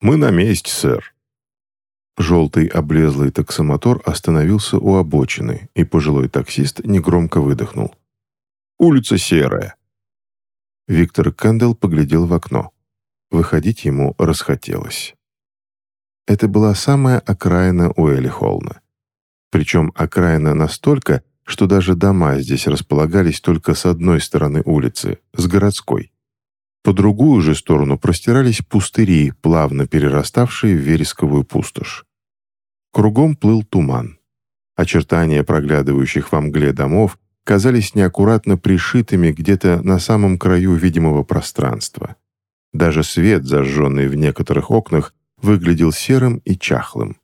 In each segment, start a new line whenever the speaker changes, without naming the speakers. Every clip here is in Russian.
«Мы на месте, сэр».
Желтый облезлый таксомотор остановился у обочины, и пожилой таксист негромко выдохнул.
«Улица серая».
Виктор Кэндалл поглядел в окно. Выходить ему расхотелось. Это была самая окраина Уэлли Холна. Причем окраина настолько, что даже дома здесь располагались только с одной стороны улицы, с городской. По другую же сторону простирались пустыри, плавно перераставшие в вересковую пустошь. Кругом плыл туман. Очертания проглядывающих во мгле домов казались неаккуратно пришитыми где-то на самом краю видимого пространства. Даже свет, зажженный в некоторых окнах, выглядел серым и чахлым.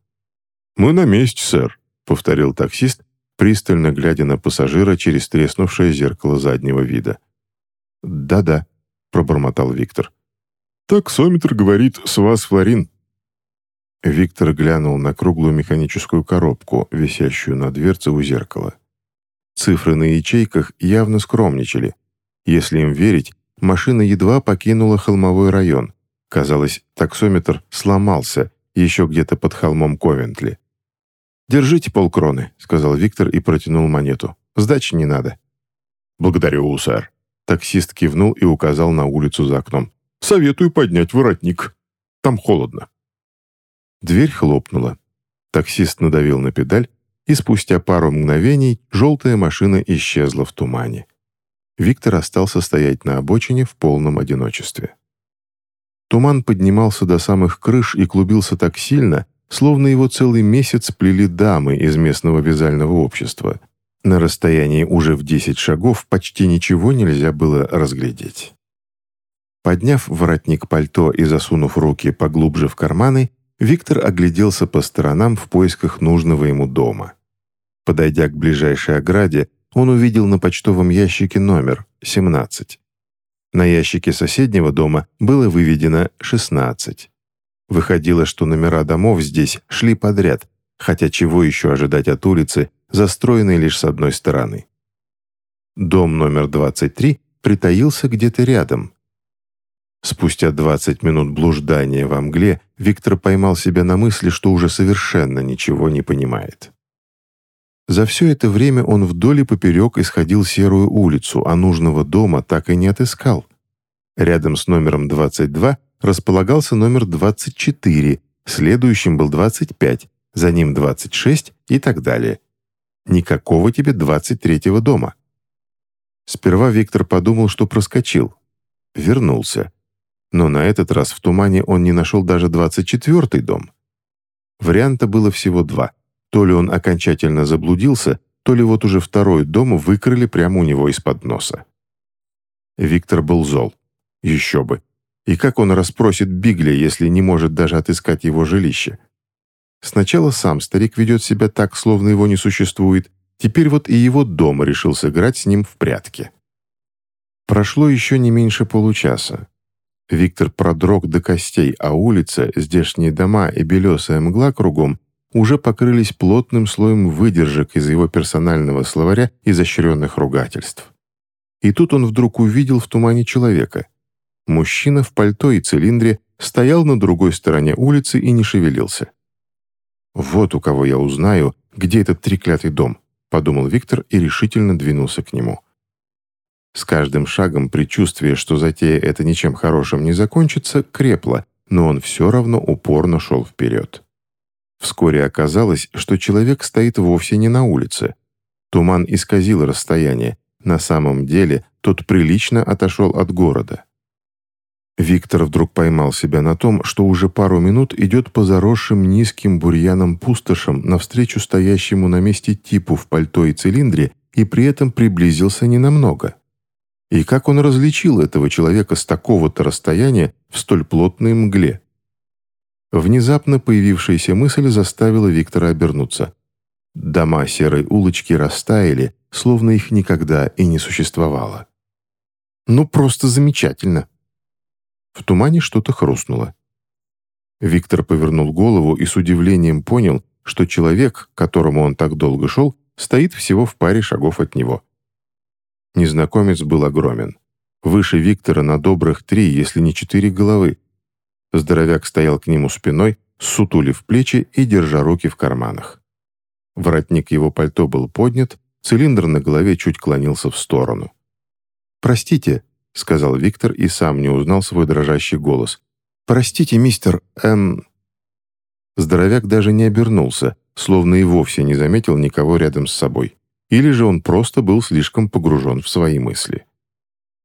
«Мы на месте, сэр», — повторил таксист,
пристально глядя на пассажира через треснувшее зеркало заднего вида. «Да-да», — пробормотал Виктор.
«Таксометр говорит, с вас флорин».
Виктор глянул на круглую механическую коробку, висящую на дверце у зеркала. Цифры на ячейках явно скромничали. Если им верить, машина едва покинула холмовой район. Казалось, таксометр сломался еще где-то под холмом Ковентли. «Держите полкроны», — сказал Виктор и протянул монету. «Сдачи не надо».
«Благодарю, сэр».
Таксист кивнул и указал на улицу за окном.
«Советую поднять воротник. Там холодно».
Дверь хлопнула. Таксист надавил на педаль, и спустя пару мгновений желтая машина исчезла в тумане. Виктор остался стоять на обочине в полном одиночестве. Туман поднимался до самых крыш и клубился так сильно, словно его целый месяц плели дамы из местного вязального общества. На расстоянии уже в 10 шагов почти ничего нельзя было разглядеть. Подняв воротник пальто и засунув руки поглубже в карманы, Виктор огляделся по сторонам в поисках нужного ему дома. Подойдя к ближайшей ограде, он увидел на почтовом ящике номер 17. На ящике соседнего дома было выведено 16. Выходило, что номера домов здесь шли подряд, хотя чего еще ожидать от улицы, застроенной лишь с одной стороны. Дом номер 23 притаился где-то рядом. Спустя 20 минут блуждания во мгле Виктор поймал себя на мысли, что уже совершенно ничего не понимает. За все это время он вдоль и поперек исходил серую улицу, а нужного дома так и не отыскал. Рядом с номером 22 располагался номер 24, следующим был 25, за ним 26 и так далее. Никакого тебе 23-го дома. Сперва Виктор подумал, что проскочил. Вернулся. Но на этот раз в тумане он не нашел даже 24-й дом. Варианта было всего два. То ли он окончательно заблудился, то ли вот уже второй дом выкрыли прямо у него из-под носа. Виктор был зол. Еще бы. И как он расспросит Бигля, если не может даже отыскать его жилище? Сначала сам старик ведет себя так, словно его не существует, теперь вот и его дом решил сыграть с ним в прятки. Прошло еще не меньше получаса. Виктор продрог до костей, а улица, здешние дома и белесая мгла кругом уже покрылись плотным слоем выдержек из его персонального словаря изощренных ругательств. И тут он вдруг увидел в тумане человека — Мужчина в пальто и цилиндре стоял на другой стороне улицы и не шевелился. «Вот у кого я узнаю, где этот треклятый дом», — подумал Виктор и решительно двинулся к нему. С каждым шагом предчувствие, что затея это ничем хорошим не закончится, крепло, но он все равно упорно шел вперед. Вскоре оказалось, что человек стоит вовсе не на улице. Туман исказил расстояние. На самом деле тот прилично отошел от города. Виктор вдруг поймал себя на том, что уже пару минут идет по заросшим низким бурьяном пустошам навстречу стоящему на месте типу в пальто и цилиндре и при этом приблизился ненамного. И как он различил этого человека с такого-то расстояния в столь плотной мгле? Внезапно появившаяся мысль заставила Виктора обернуться. Дома серой улочки растаяли, словно их никогда и не существовало. «Ну, просто замечательно!» В тумане что-то хрустнуло. Виктор повернул голову и с удивлением понял, что человек, к которому он так долго шел, стоит всего в паре шагов от него. Незнакомец был огромен. Выше Виктора на добрых три, если не четыре головы. Здоровяк стоял к нему спиной, сутулив плечи и держа руки в карманах. Воротник его пальто был поднят, цилиндр на голове чуть клонился в сторону. «Простите», — сказал Виктор и сам не узнал свой дрожащий голос. «Простите, мистер... эм...» Здоровяк даже не обернулся, словно и вовсе не заметил никого рядом с собой. Или же он просто был слишком погружен в свои мысли.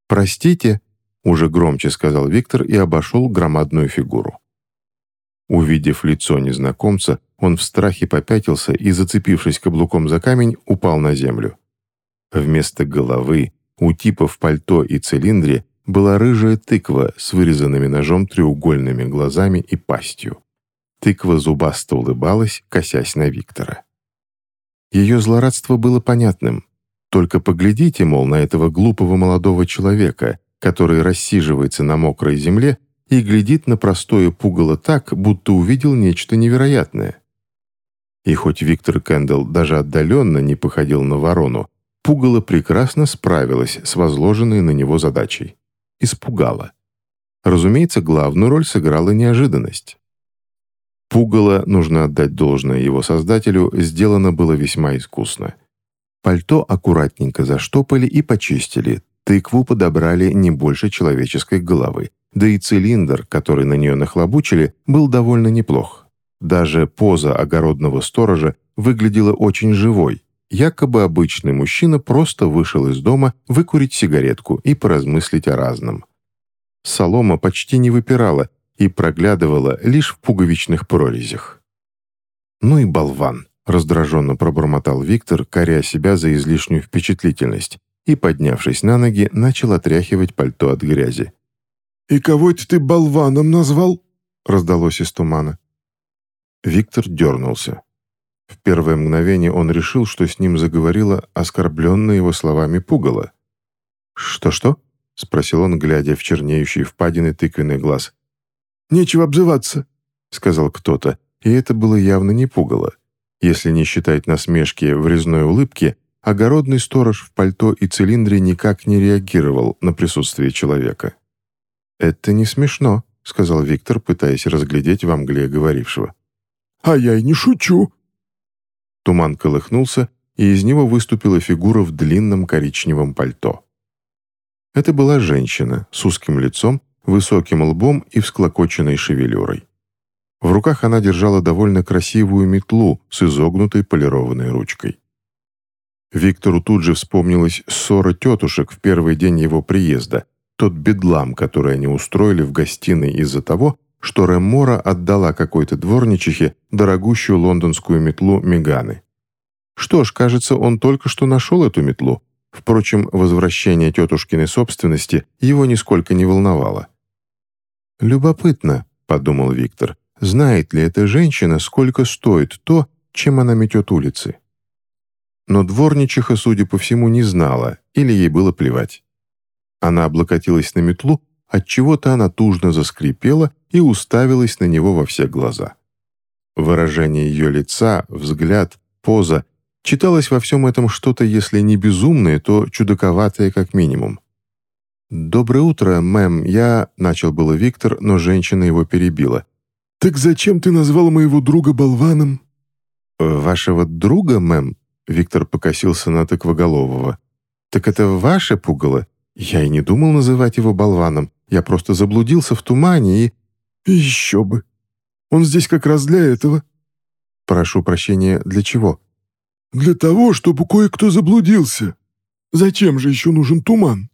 «Простите», — уже громче сказал Виктор и обошел громадную фигуру. Увидев лицо незнакомца, он в страхе попятился и, зацепившись каблуком за камень, упал на землю. Вместо головы у типа в пальто и цилиндре была рыжая тыква с вырезанными ножом треугольными глазами и пастью. Тыква зубасто улыбалась, косясь на Виктора. Ее злорадство было понятным. Только поглядите, мол, на этого глупого молодого человека, который рассиживается на мокрой земле и глядит на простое пугало так, будто увидел нечто невероятное. И хоть Виктор Кэндалл даже отдаленно не походил на ворону, пугало прекрасно справилась с возложенной на него задачей. Испугала. Разумеется, главную роль сыграла неожиданность. Пугало, нужно отдать должное его создателю, сделано было весьма искусно. Пальто аккуратненько заштопали и почистили, тыкву подобрали не больше человеческой головы, да и цилиндр, который на нее нахлобучили, был довольно неплох. Даже поза огородного сторожа выглядела очень живой. Якобы обычный мужчина просто вышел из дома выкурить сигаретку и поразмыслить о разном. Солома почти не выпирала и проглядывала лишь в пуговичных прорезях. «Ну и болван!» — раздраженно пробормотал Виктор, коря себя за излишнюю впечатлительность, и, поднявшись на ноги, начал отряхивать пальто от грязи.
«И кого это ты болваном назвал?» — раздалось из тумана.
Виктор дернулся. В первое мгновение он решил, что с ним заговорила оскорбленная его словами пугало. «Что-что?» — спросил он, глядя в чернеющий впадины тыквенный глаз.
«Нечего обзываться», — сказал кто-то,
и это было явно не пугало. Если не считать насмешки в резной улыбке, огородный сторож в пальто и цилиндре никак не реагировал на присутствие человека. «Это не смешно», — сказал Виктор, пытаясь разглядеть во мгле говорившего.
«А я и не шучу».
Туман колыхнулся, и из него выступила фигура в длинном коричневом пальто. Это была женщина с узким лицом, высоким лбом и всклокоченной шевелюрой. В руках она держала довольно красивую метлу с изогнутой полированной ручкой. Виктору тут же вспомнилась ссора тетушек в первый день его приезда, тот бедлам, который они устроили в гостиной из-за того, что Реммора отдала какой-то дворничихе дорогущую лондонскую метлу Меганы. Что ж, кажется, он только что нашел эту метлу. Впрочем, возвращение тетушкиной собственности его нисколько не волновало. «Любопытно», — подумал Виктор, «знает ли эта женщина, сколько стоит то, чем она метет улицы?» Но дворничиха, судя по всему, не знала, или ей было плевать. Она облокотилась на метлу, отчего-то она тужно заскрипела и уставилась на него во все глаза. Выражение ее лица, взгляд, поза читалось во всем этом что-то, если не безумное, то чудаковатое как минимум. «Доброе утро, мэм, я...» — начал было Виктор, но женщина его перебила.
«Так зачем ты назвал моего друга болваном?»
«Вашего друга, мэм?» — Виктор покосился на тыквоголового. «Так это ваше пугало? Я и не думал называть его болваном. Я просто заблудился в тумане и...»
«Еще бы! Он здесь как раз для этого».
«Прошу прощения, для чего?»
«Для того, чтобы кое-кто заблудился. Зачем же еще нужен туман?»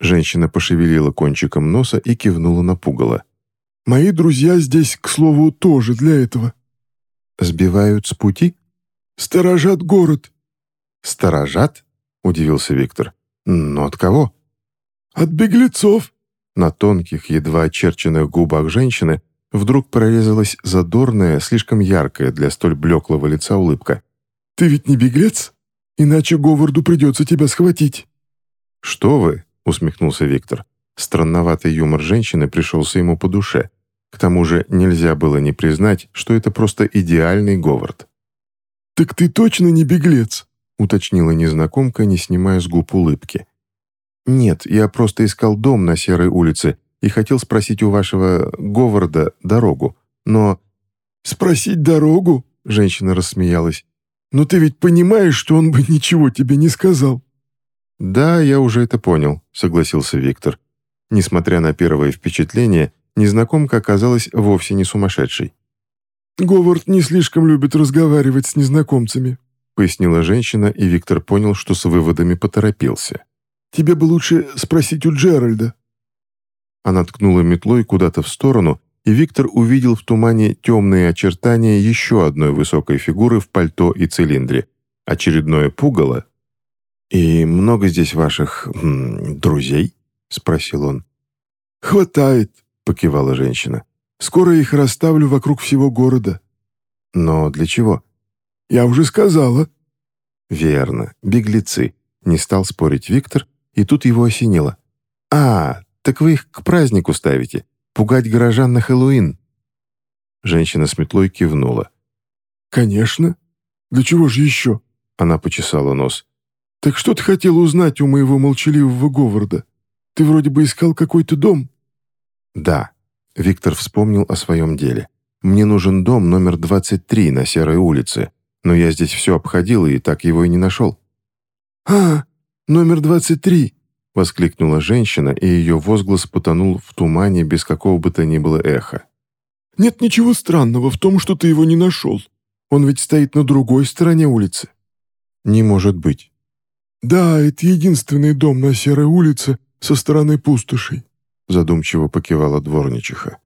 Женщина пошевелила кончиком носа и кивнула на пугало.
«Мои друзья здесь, к слову, тоже для этого».
«Сбивают с пути?»
«Сторожат город».
«Сторожат?» — удивился Виктор. «Но от кого?»
«От беглецов».
На тонких, едва очерченных губах женщины вдруг прорезалась задорная, слишком яркая для столь блеклого лица улыбка.
«Ты ведь не беглец? Иначе Говарду придется тебя схватить».
«Что вы?» — усмехнулся Виктор. Странноватый юмор женщины пришелся ему по душе. К тому же нельзя было не признать, что это просто идеальный Говард.
«Так ты точно не беглец?»
— уточнила незнакомка, не снимая с губ улыбки. «Нет, я просто искал дом на Серой улице и хотел спросить у вашего Говарда дорогу, но...»
«Спросить дорогу?» — женщина рассмеялась. «Но ты ведь понимаешь, что он бы ничего тебе не сказал».
«Да, я уже это понял», — согласился Виктор. Несмотря на первое впечатление, незнакомка оказалась вовсе не сумасшедшей.
«Говард не слишком любит разговаривать с незнакомцами», — пояснила женщина, и Виктор понял, что с выводами поторопился. «Тебе бы лучше спросить у Джеральда».
Она ткнула метлой куда-то в сторону, и Виктор увидел в тумане темные очертания еще одной высокой фигуры в пальто и цилиндре. Очередное пугало. «И много здесь ваших... М, друзей?» — спросил он.
«Хватает», — покивала женщина. «Скоро их расставлю вокруг всего города».
«Но для чего?»
«Я уже сказала».
«Верно, беглецы», — не стал спорить Виктор, и тут его осенило. «А, так вы их к празднику ставите. Пугать горожан на Хэллоуин». Женщина с метлой кивнула.
«Конечно. Для чего же еще?»
Она почесала нос.
«Так что ты хотела узнать у моего молчаливого Говарда? Ты вроде бы искал какой-то дом».
«Да». Виктор вспомнил о своем деле. «Мне нужен дом номер 23 на Серой улице, но я здесь все обходил и так его и не нашел».
«А, номер 23.
— воскликнула женщина, и ее возглас потонул в тумане без какого бы то ни было эха.
«Нет ничего странного в том, что ты его не нашел. Он ведь стоит на другой стороне улицы».
«Не может быть».
«Да, это единственный дом на Серой улице со стороны пустошей», — задумчиво покивала дворничиха.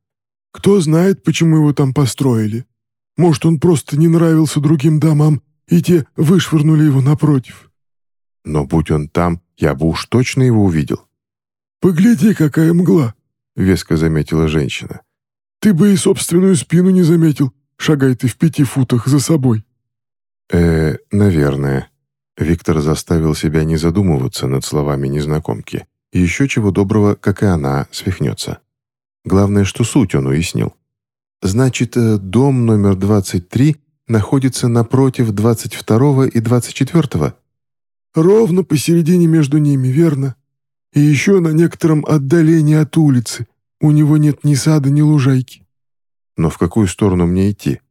«Кто знает, почему его там построили? Может, он просто не нравился другим домам, и те вышвырнули его напротив».
«Но будь он там, я бы уж точно его увидел».
«Погляди, какая мгла!» — веско заметила женщина. «Ты бы и собственную спину не заметил, шагай ты в пяти футах за собой».
«Э, наверное». Виктор заставил себя не задумываться над словами незнакомки. Еще чего доброго, как и она, свихнется. Главное, что суть он уяснил. «Значит, э, дом номер 23 находится напротив 22 и 24
Ровно посередине между ними, верно? И еще на некотором отдалении от улицы. У него нет ни сада, ни лужайки.
Но в какую сторону мне идти?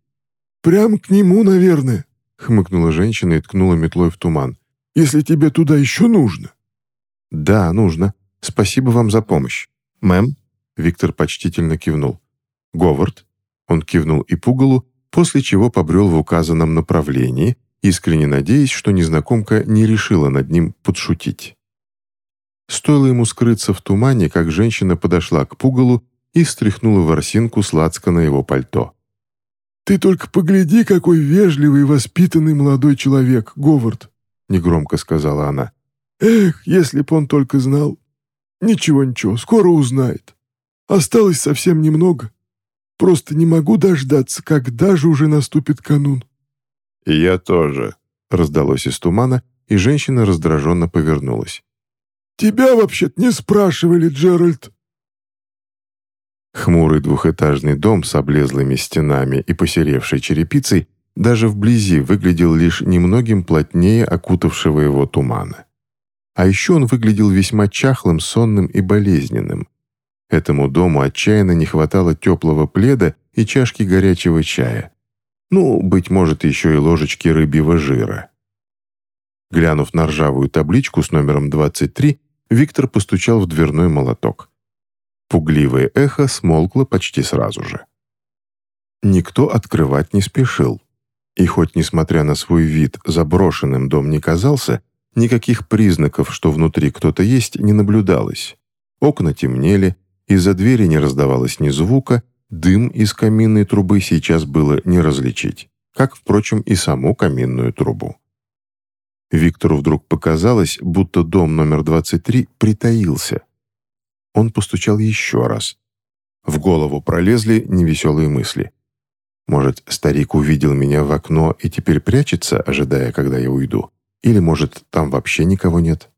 Прям к нему, наверное, хмыкнула женщина и ткнула метлой в туман. Если тебе туда еще нужно.
Да, нужно. Спасибо вам за помощь. Мэм? Виктор почтительно кивнул. Говард? Он кивнул и пугалу, после чего побрел в указанном направлении, искренне надеясь, что незнакомка не решила над ним подшутить. Стоило ему скрыться в тумане, как женщина подошла к пугалу и стряхнула ворсинку сладко на его пальто.
«Ты только погляди, какой вежливый и воспитанный молодой человек, Говард!» — негромко сказала она. «Эх, если б он только знал! Ничего-ничего, скоро узнает. Осталось совсем немного. Просто не могу дождаться, когда же уже наступит канун».
«И я тоже», — раздалось из тумана, и женщина раздраженно повернулась.
«Тебя вообще-то не спрашивали, Джеральд».
Хмурый двухэтажный дом с облезлыми стенами и посеревшей черепицей даже вблизи выглядел лишь немногим плотнее окутавшего его тумана. А еще он выглядел весьма чахлым, сонным и болезненным. Этому дому отчаянно не хватало теплого пледа и чашки горячего чая. Ну, быть может, еще и ложечки рыбьего жира. Глянув на ржавую табличку с номером 23, Виктор постучал в дверной молоток. Пугливое эхо смолкло почти сразу же. Никто открывать не спешил. И хоть, несмотря на свой вид, заброшенным дом не казался, никаких признаков, что внутри кто-то есть, не наблюдалось. Окна темнели, из-за двери не раздавалось ни звука, Дым из каминной трубы сейчас было не различить, как, впрочем, и саму каминную трубу. Виктору вдруг показалось, будто дом номер 23 притаился. Он постучал еще раз. В голову пролезли невеселые мысли. Может, старик увидел меня в окно и теперь прячется, ожидая, когда я уйду? Или, может, там вообще никого нет?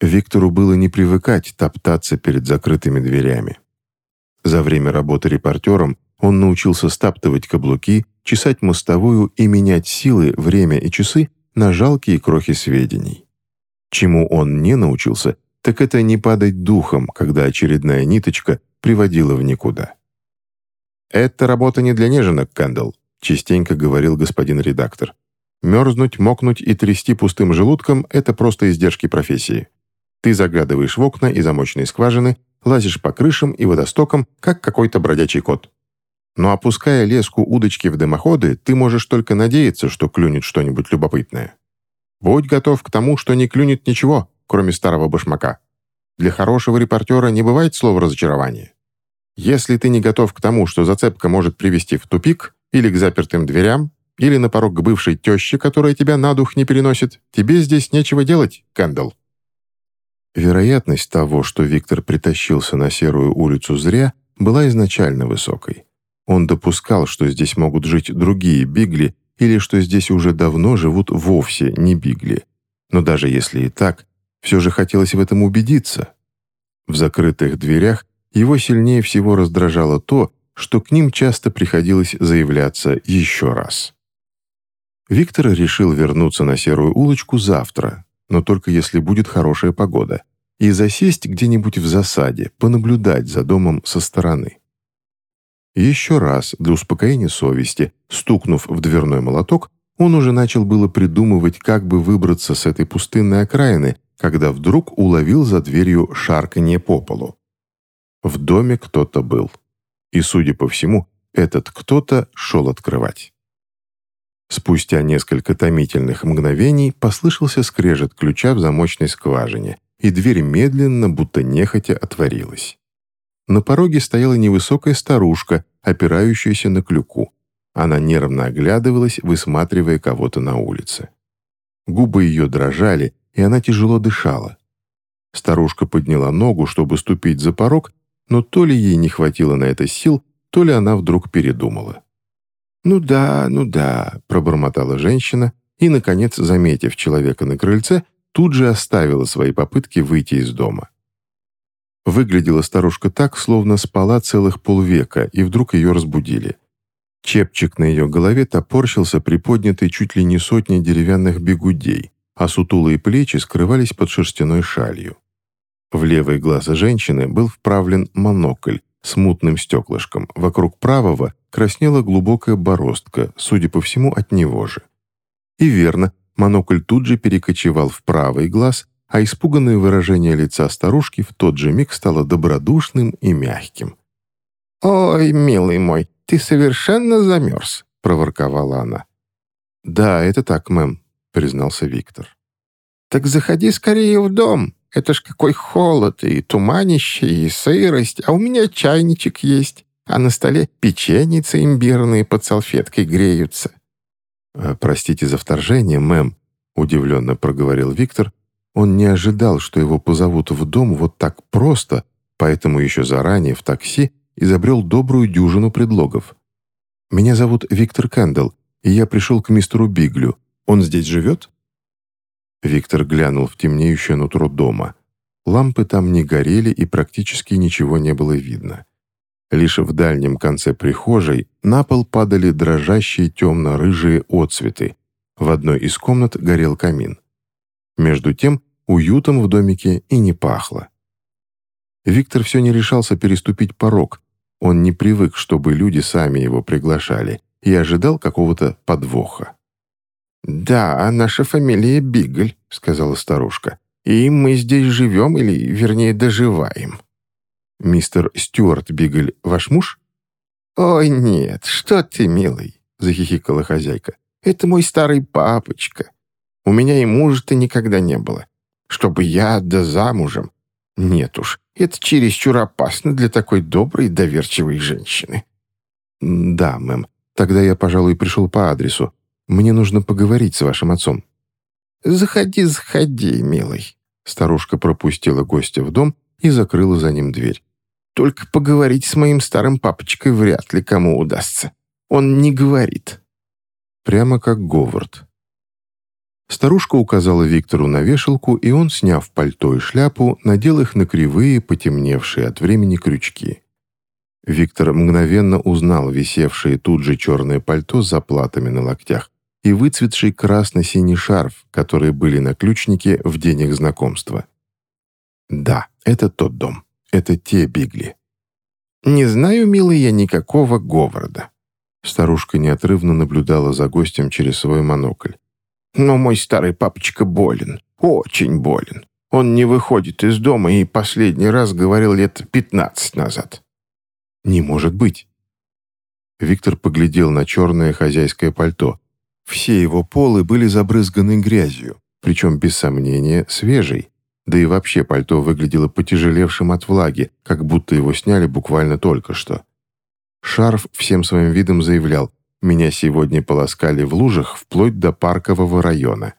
Виктору было не привыкать топтаться перед закрытыми дверями. За время работы репортером он научился стаптывать каблуки, чесать мостовую и менять силы, время и часы на жалкие крохи сведений. Чему он не научился, так это не падать духом, когда очередная ниточка приводила в никуда. «Это работа не для неженок, Кэндалл», — частенько говорил господин редактор. «Мерзнуть, мокнуть и трясти пустым желудком — это просто издержки профессии. Ты заглядываешь в окна и замочные скважины, лазишь по крышам и водостокам, как какой-то бродячий кот. Но опуская леску удочки в дымоходы, ты можешь только надеяться, что клюнет что-нибудь любопытное. Будь готов к тому, что не клюнет ничего, кроме старого башмака. Для хорошего репортера не бывает слова разочарования. Если ты не готов к тому, что зацепка может привести в тупик, или к запертым дверям, или на порог к бывшей теще, которая тебя на дух не переносит, тебе здесь нечего делать, Кэндалл. Вероятность того, что Виктор притащился на Серую улицу зря, была изначально высокой. Он допускал, что здесь могут жить другие бигли, или что здесь уже давно живут вовсе не бигли. Но даже если и так, все же хотелось в этом убедиться. В закрытых дверях его сильнее всего раздражало то, что к ним часто приходилось заявляться еще раз. Виктор решил вернуться на Серую улочку завтра, но только если будет хорошая погода, и засесть где-нибудь в засаде, понаблюдать за домом со стороны. Еще раз, для успокоения совести, стукнув в дверной молоток, он уже начал было придумывать, как бы выбраться с этой пустынной окраины, когда вдруг уловил за дверью шарканье по полу. В доме кто-то был. И, судя по всему, этот кто-то шел открывать. Спустя несколько томительных мгновений послышался скрежет ключа в замочной скважине, и дверь медленно, будто нехотя, отворилась. На пороге стояла невысокая старушка, опирающаяся на клюку. Она нервно оглядывалась, высматривая кого-то на улице. Губы ее дрожали, и она тяжело дышала. Старушка подняла ногу, чтобы ступить за порог, но то ли ей не хватило на это сил, то ли она вдруг передумала. «Ну да, ну да», — пробормотала женщина и, наконец, заметив человека на крыльце, тут же оставила свои попытки выйти из дома. Выглядела старушка так, словно спала целых полвека, и вдруг ее разбудили. Чепчик на ее голове топорщился приподнятый чуть ли не сотней деревянных бегудей, а сутулые плечи скрывались под шерстяной шалью. В левый глаз женщины был вправлен монокль с мутным стеклышком. Вокруг правого краснела глубокая бороздка, судя по всему, от него же. И верно, монокль тут же перекочевал в правый глаз, а испуганное выражение лица старушки в тот же миг стало добродушным и мягким. «Ой, милый мой, ты совершенно замерз», — проворковала она. «Да, это так, мэм», — признался Виктор. «Так заходи скорее в дом», это ж какой холод, и туманище, и сырость, а у меня чайничек есть, а на столе печеницы имбирные под салфеткой греются». «Э, «Простите за вторжение, мэм», — удивленно проговорил Виктор. Он не ожидал, что его позовут в дом вот так просто, поэтому еще заранее в такси изобрел добрую дюжину предлогов. «Меня зовут Виктор Кэндалл, и я пришел к мистеру Биглю. Он здесь живет?» Виктор глянул в темнеющее нутро дома. Лампы там не горели и практически ничего не было видно. Лишь в дальнем конце прихожей на пол падали дрожащие темно-рыжие отцветы. В одной из комнат горел камин. Между тем, уютом в домике и не пахло. Виктор все не решался переступить порог. Он не привык, чтобы люди сами его приглашали, и ожидал какого-то подвоха. «Да, а наша фамилия Бигль», — сказала старушка. «И мы здесь живем, или, вернее, доживаем». «Мистер Стюарт Бигль ваш муж?» «Ой, нет, что ты, милый», — захихикала хозяйка. «Это мой старый папочка. У меня и мужа-то никогда не было. Чтобы я да замужем. Нет уж, это чересчур опасно для такой доброй, доверчивой женщины». «Да, мэм, тогда я, пожалуй, пришел по адресу. Мне нужно поговорить с вашим отцом».
«Заходи, заходи, милый».
Старушка пропустила гостя в дом и закрыла за ним дверь.
«Только поговорить с моим старым папочкой вряд ли кому удастся. Он не говорит».
Прямо как Говард. Старушка указала Виктору на вешалку, и он, сняв пальто и шляпу, надел их на кривые, потемневшие от времени крючки. Виктор мгновенно узнал висевшее тут же черное пальто с заплатами на локтях и выцветший красно-синий шарф, которые были на ключнике в день их знакомства. Да, это тот дом. Это те Бигли. «Не знаю, милый, я никакого Говарда». Старушка неотрывно наблюдала за гостем через свой монокль. «Но мой старый папочка болен, очень болен. Он не выходит из дома и последний раз говорил лет пятнадцать назад». «Не может быть». Виктор поглядел на черное хозяйское пальто. Все его полы были забрызганы грязью, причем, без сомнения, свежей. Да и вообще пальто выглядело потяжелевшим от влаги, как будто его сняли буквально только что. Шарф всем своим видом заявлял «Меня сегодня полоскали в лужах вплоть до паркового района».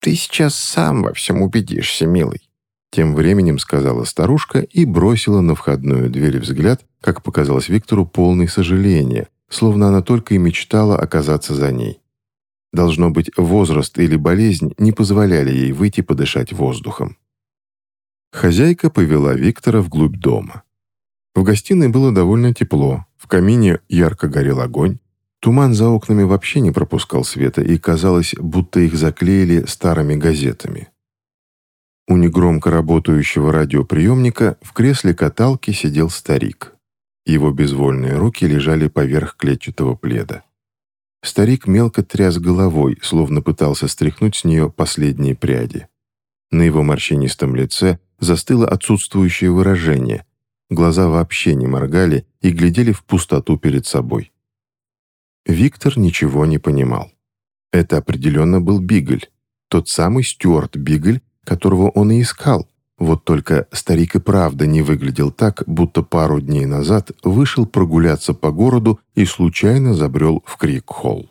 «Ты сейчас сам во всем убедишься, милый», тем временем сказала старушка и бросила на входную дверь взгляд, как показалось Виктору, полный сожаления, словно она только и мечтала оказаться за ней. Должно быть, возраст или болезнь не позволяли ей выйти подышать воздухом. Хозяйка повела Виктора вглубь дома. В гостиной было довольно тепло, в камине ярко горел огонь, туман за окнами вообще не пропускал света, и казалось, будто их заклеили старыми газетами. У негромко работающего радиоприемника в кресле каталки сидел старик. Его безвольные руки лежали поверх клетчатого пледа. Старик мелко тряс головой, словно пытался стряхнуть с нее последние пряди. На его морщинистом лице застыло отсутствующее выражение. Глаза вообще не моргали и глядели в пустоту перед собой. Виктор ничего не понимал. Это определенно был Бигль, тот самый Стюарт Бигль, которого он и искал, вот только старик и правда не выглядел так, будто пару дней назад вышел прогуляться по городу и случайно забрел в Крик-холл.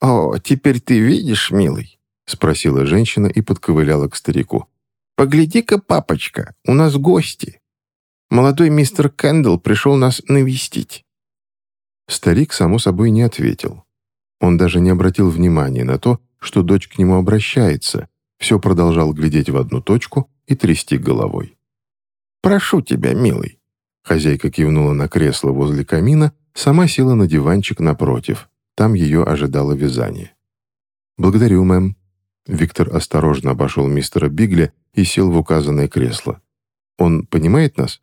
«О, теперь ты видишь, милый?» — спросила женщина и подковыляла к старику. «Погляди-ка, папочка, у нас гости. Молодой мистер Кэндл пришел нас навестить». Старик, само собой, не ответил. Он даже не обратил внимания на то, что дочь к нему обращается, все продолжал глядеть в одну точку и трясти головой. «Прошу тебя, милый». Хозяйка кивнула на кресло возле камина, сама села на диванчик напротив. Там ее ожидало вязание. «Благодарю, мэм». Виктор осторожно обошел мистера Бигля и сел в указанное кресло. «Он понимает нас?»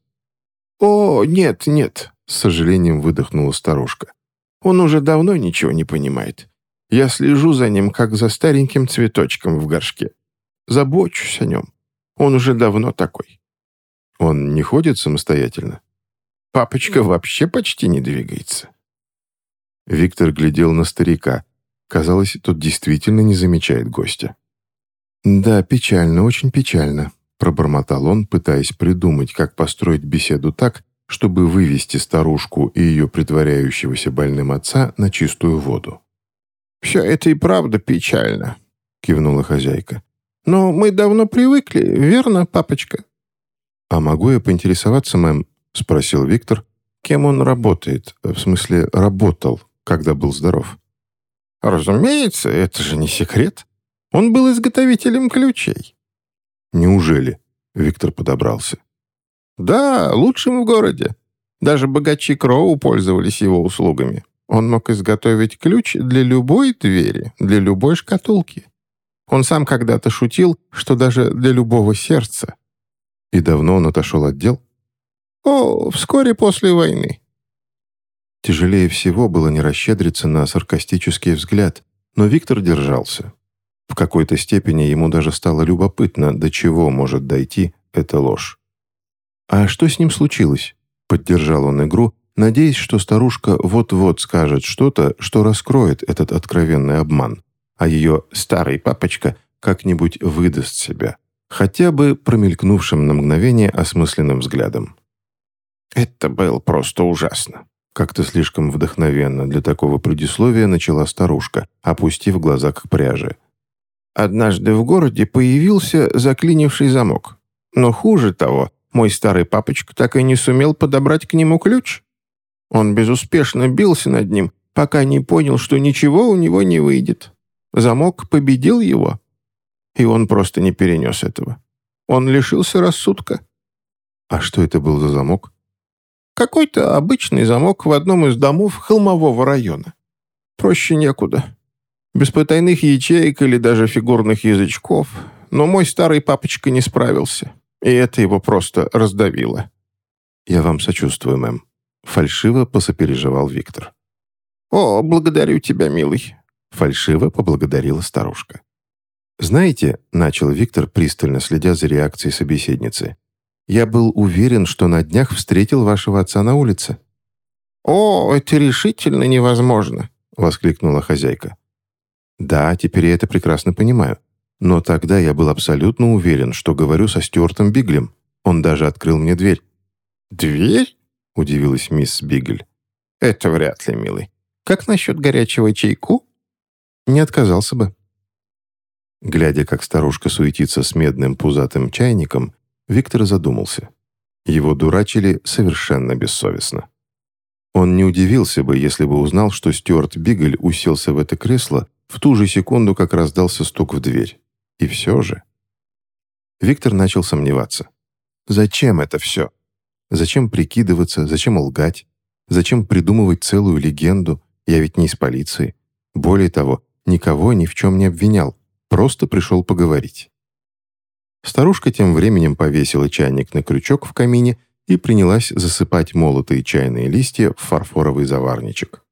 «О, нет, нет», — с сожалением выдохнула старушка. «Он уже давно ничего не понимает. Я слежу за ним, как за стареньким цветочком в горшке. Забочусь о нем. Он уже давно такой. Он не ходит самостоятельно? Папочка вообще почти не двигается. Виктор глядел на старика. Казалось, тот действительно не замечает гостя. «Да, печально, очень печально», — пробормотал он, пытаясь придумать, как построить беседу так, чтобы вывести старушку и ее притворяющегося больным отца на чистую воду. «Все это и правда печально», — кивнула хозяйка. Но мы давно привыкли, верно, папочка?» «А могу я поинтересоваться, мэм?» — спросил Виктор. «Кем он работает? В смысле, работал, когда был здоров?» «Разумеется, это же не секрет. Он был изготовителем ключей». «Неужели?» — Виктор подобрался. «Да, лучшим в городе. Даже богачи Кроу пользовались его услугами. Он мог изготовить ключ для любой двери, для любой шкатулки. Он сам когда-то шутил, что даже для любого сердца. И давно он отошел от дел? О, вскоре после войны. Тяжелее всего было не расщедриться на саркастический взгляд, но Виктор держался. В какой-то степени ему даже стало любопытно, до чего может дойти эта ложь. «А что с ним случилось?» — поддержал он игру, надеясь, что старушка вот-вот скажет что-то, что раскроет этот откровенный обман а ее старый папочка как-нибудь выдаст себя, хотя бы промелькнувшим на мгновение осмысленным взглядом. «Это было просто ужасно», — как-то слишком вдохновенно для такого предисловия начала старушка, опустив глаза к пряже. «Однажды в городе появился заклинивший замок. Но хуже того, мой старый папочка так и не сумел подобрать к нему ключ. Он безуспешно бился над ним, пока не понял, что ничего у него не выйдет. Замок победил его, и он просто не перенес этого. Он лишился рассудка. А что это был за замок? Какой-то обычный замок в одном из домов холмового района. Проще некуда. Без потайных ячеек или даже фигурных язычков. Но мой старый папочка не справился.
и это его просто раздавило».
«Я вам сочувствую, мэм», — фальшиво посопереживал Виктор.
«О, благодарю тебя, милый», —
фальшиво поблагодарила старушка. «Знаете», — начал Виктор, пристально следя за реакцией собеседницы, «я был уверен, что на днях встретил вашего отца на улице».
«О, это решительно невозможно», — воскликнула хозяйка.
«Да, теперь я это прекрасно понимаю. Но тогда я был абсолютно уверен, что говорю со Стюартом Биглем. Он даже открыл мне дверь».
«Дверь?»
— удивилась мисс Бигль.
«Это вряд ли, милый. Как насчет горячего чайку?»
«Не отказался бы». Глядя, как старушка суетится с медным пузатым чайником, Виктор задумался. Его дурачили совершенно бессовестно. Он не удивился бы, если бы узнал, что Стюарт Бигль уселся в это кресло в ту же секунду, как раздался стук в дверь. И все же... Виктор начал сомневаться. Зачем это все? Зачем прикидываться, зачем лгать? Зачем придумывать целую легенду? Я ведь не из полиции. Более того, никого ни в чем не обвинял. Просто пришел поговорить. Старушка тем временем повесила чайник на крючок в камине и принялась засыпать молотые чайные листья в фарфоровый заварничек.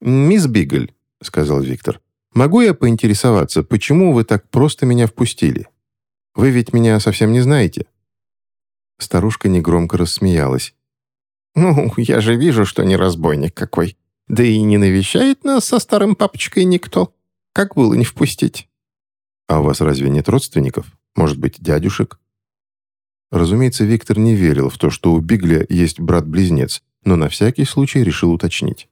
«Мисс Бигль», — сказал Виктор, Могу я поинтересоваться, почему вы так просто меня впустили? Вы ведь меня совсем не знаете». Старушка негромко рассмеялась.
«Ну, я же вижу, что не разбойник какой. Да и не навещает нас со старым папочкой никто. Как было не впустить?»
«А у вас разве нет родственников? Может быть, дядюшек?» Разумеется, Виктор не верил в то, что у Бигля есть брат-близнец, но на всякий случай решил уточнить.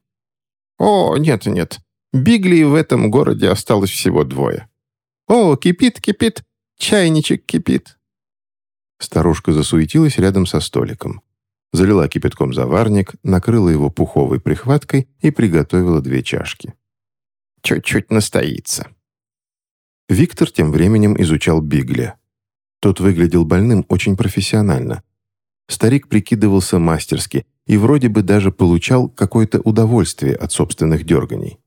«О, нет-нет, Биглей в этом городе осталось всего двое. «О, кипит, кипит! Чайничек кипит!»
Старушка засуетилась рядом со столиком. Залила кипятком заварник, накрыла его пуховой прихваткой и приготовила две чашки.
«Чуть-чуть настоится».
Виктор тем временем изучал Бигля. Тот выглядел больным очень профессионально. Старик прикидывался мастерски и вроде бы даже получал какое-то удовольствие от собственных дерганий.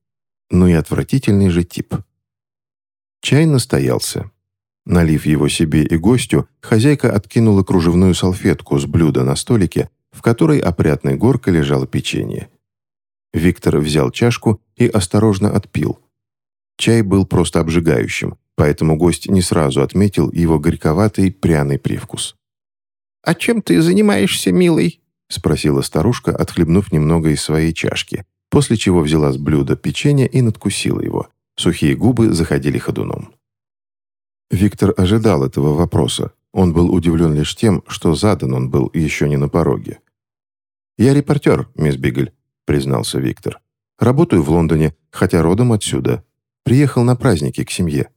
Ну и отвратительный же тип. Чай настоялся. Налив его себе и гостю, хозяйка откинула кружевную салфетку с блюда на столике, в которой опрятной горкой лежало печенье. Виктор взял чашку и осторожно отпил. Чай был просто обжигающим, поэтому гость не сразу отметил его горьковатый пряный привкус.
«А чем ты занимаешься, милый?»
— спросила старушка, отхлебнув немного из своей чашки, после чего взяла с блюда печенье и надкусила его. Сухие губы заходили ходуном. Виктор ожидал этого вопроса. Он был удивлен лишь тем, что задан он был еще не на пороге. «Я репортер, мисс Бигль», — признался Виктор. «Работаю в Лондоне, хотя родом отсюда. Приехал на праздники к семье».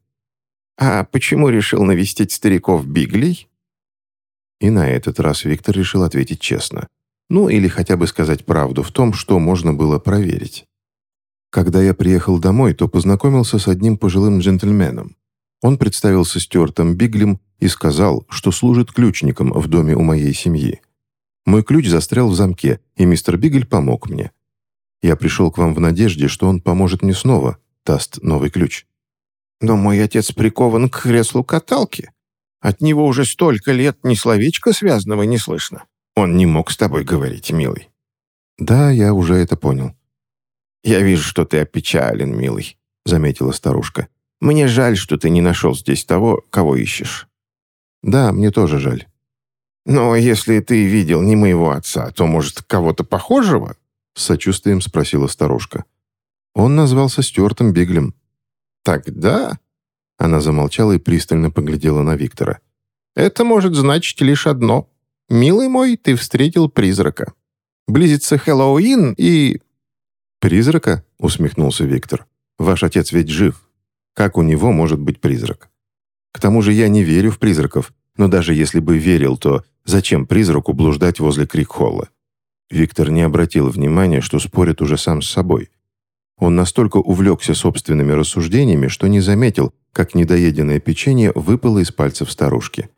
«А почему решил навестить стариков Биглей?»
И на этот раз Виктор решил ответить честно. Ну, или хотя бы сказать правду в том, что можно было проверить. Когда я приехал домой, то познакомился с одним пожилым джентльменом. Он представился Стюартом Биглем и сказал, что служит ключником в доме у моей семьи. Мой ключ застрял в замке, и мистер Бигль помог мне. Я пришел к вам в надежде, что он поможет мне снова, даст новый ключ.
Но мой отец прикован к креслу каталки. От него уже столько лет ни словечка связанного не слышно. Он не мог с тобой говорить, милый».
«Да, я уже это понял».
«Я вижу, что ты опечален, милый», — заметила старушка. «Мне жаль, что ты не нашел здесь того, кого ищешь».
«Да, мне тоже жаль».
«Но если ты видел не моего отца, то, может, кого-то похожего?»
С сочувствием спросила старушка. Он назвался Стюартом Биглем.
«Тогда...»
Она замолчала и пристально поглядела на Виктора.
«Это может значить лишь одно. «Милый мой, ты встретил призрака. Близится Хэллоуин и...»
«Призрака?» — усмехнулся Виктор. «Ваш отец ведь жив. Как у него может быть призрак? К тому же я не верю в призраков, но даже если бы верил, то зачем призраку блуждать возле Крикхолла?» Виктор не обратил внимания, что спорит уже сам с собой. Он настолько увлекся собственными рассуждениями, что не заметил, как недоеденное печенье выпало из пальцев старушки.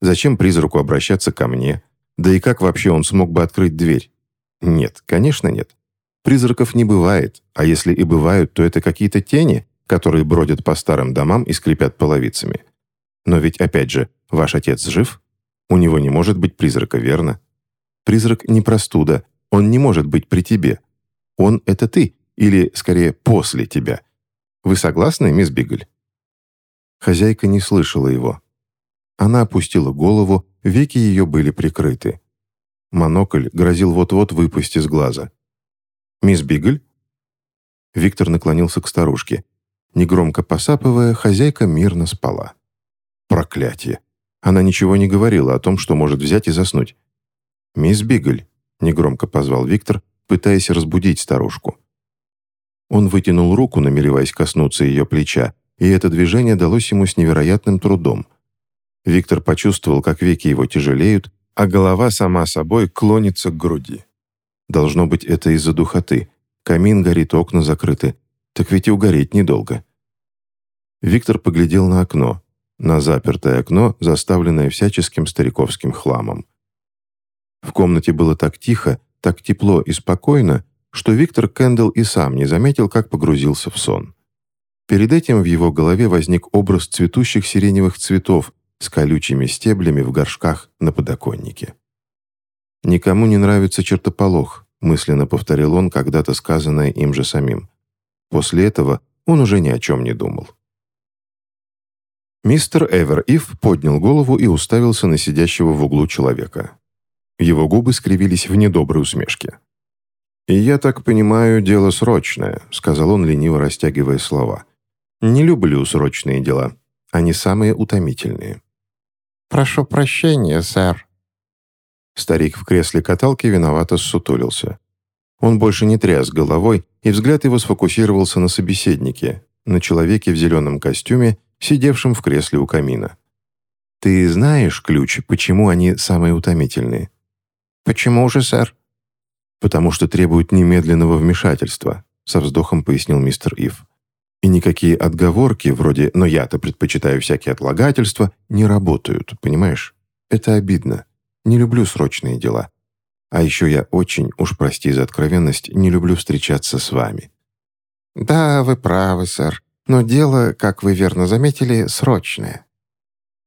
Зачем призраку обращаться ко мне? Да и как вообще он смог бы открыть дверь? Нет, конечно нет. Призраков не бывает, а если и бывают, то это какие-то тени, которые бродят по старым домам и скрипят половицами. Но ведь, опять же, ваш отец жив, У него не может быть призрака, верно? Призрак не простуда, он не может быть при тебе. Он — это ты, или, скорее, после тебя. Вы согласны, мисс Бигль?» Хозяйка не слышала его. Она опустила голову, веки ее были прикрыты. Монокль грозил вот-вот выпасть из глаза. «Мисс Бигль?» Виктор наклонился к старушке. Негромко посапывая, хозяйка мирно спала. Проклятие! Она ничего не говорила о том, что может взять и заснуть. «Мисс Бигль», — негромко позвал Виктор, пытаясь разбудить старушку. Он вытянул руку, намереваясь коснуться ее плеча, и это движение далось ему с невероятным трудом. Виктор почувствовал, как веки его тяжелеют, а голова сама собой клонится к груди. Должно быть, это из-за духоты. Камин горит, окна закрыты. Так ведь и угореть недолго. Виктор поглядел на окно, на запертое окно, заставленное всяческим стариковским хламом. В комнате было так тихо, так тепло и спокойно, что Виктор Кэндалл и сам не заметил, как погрузился в сон. Перед этим в его голове возник образ цветущих сиреневых цветов с колючими стеблями в горшках на подоконнике. «Никому не нравится чертополох», мысленно повторил он когда-то сказанное им же самим. После этого он уже ни о чем не думал. Мистер Эвер Ив поднял голову и уставился на сидящего в углу человека. Его губы скривились в недоброй усмешке. «И я так понимаю, дело срочное», — сказал он, лениво растягивая слова. «Не люблю срочные дела. Они самые утомительные».
«Прошу прощения, сэр».
Старик в кресле каталки виновато ссутулился. Он больше не тряс головой, и взгляд его сфокусировался на собеседнике, на человеке в зеленом костюме, сидевшем в кресле у камина. «Ты знаешь, Ключ, почему они самые утомительные?»
«Почему же, сэр?»
«Потому что требуют немедленного вмешательства», со вздохом пояснил мистер Ив. «И никакие отговорки, вроде «но я-то предпочитаю всякие отлагательства», не работают, понимаешь? Это обидно. Не люблю срочные дела. А еще я очень, уж прости за откровенность, не люблю встречаться с вами».
«Да, вы правы, сэр. Но дело, как вы верно заметили, срочное».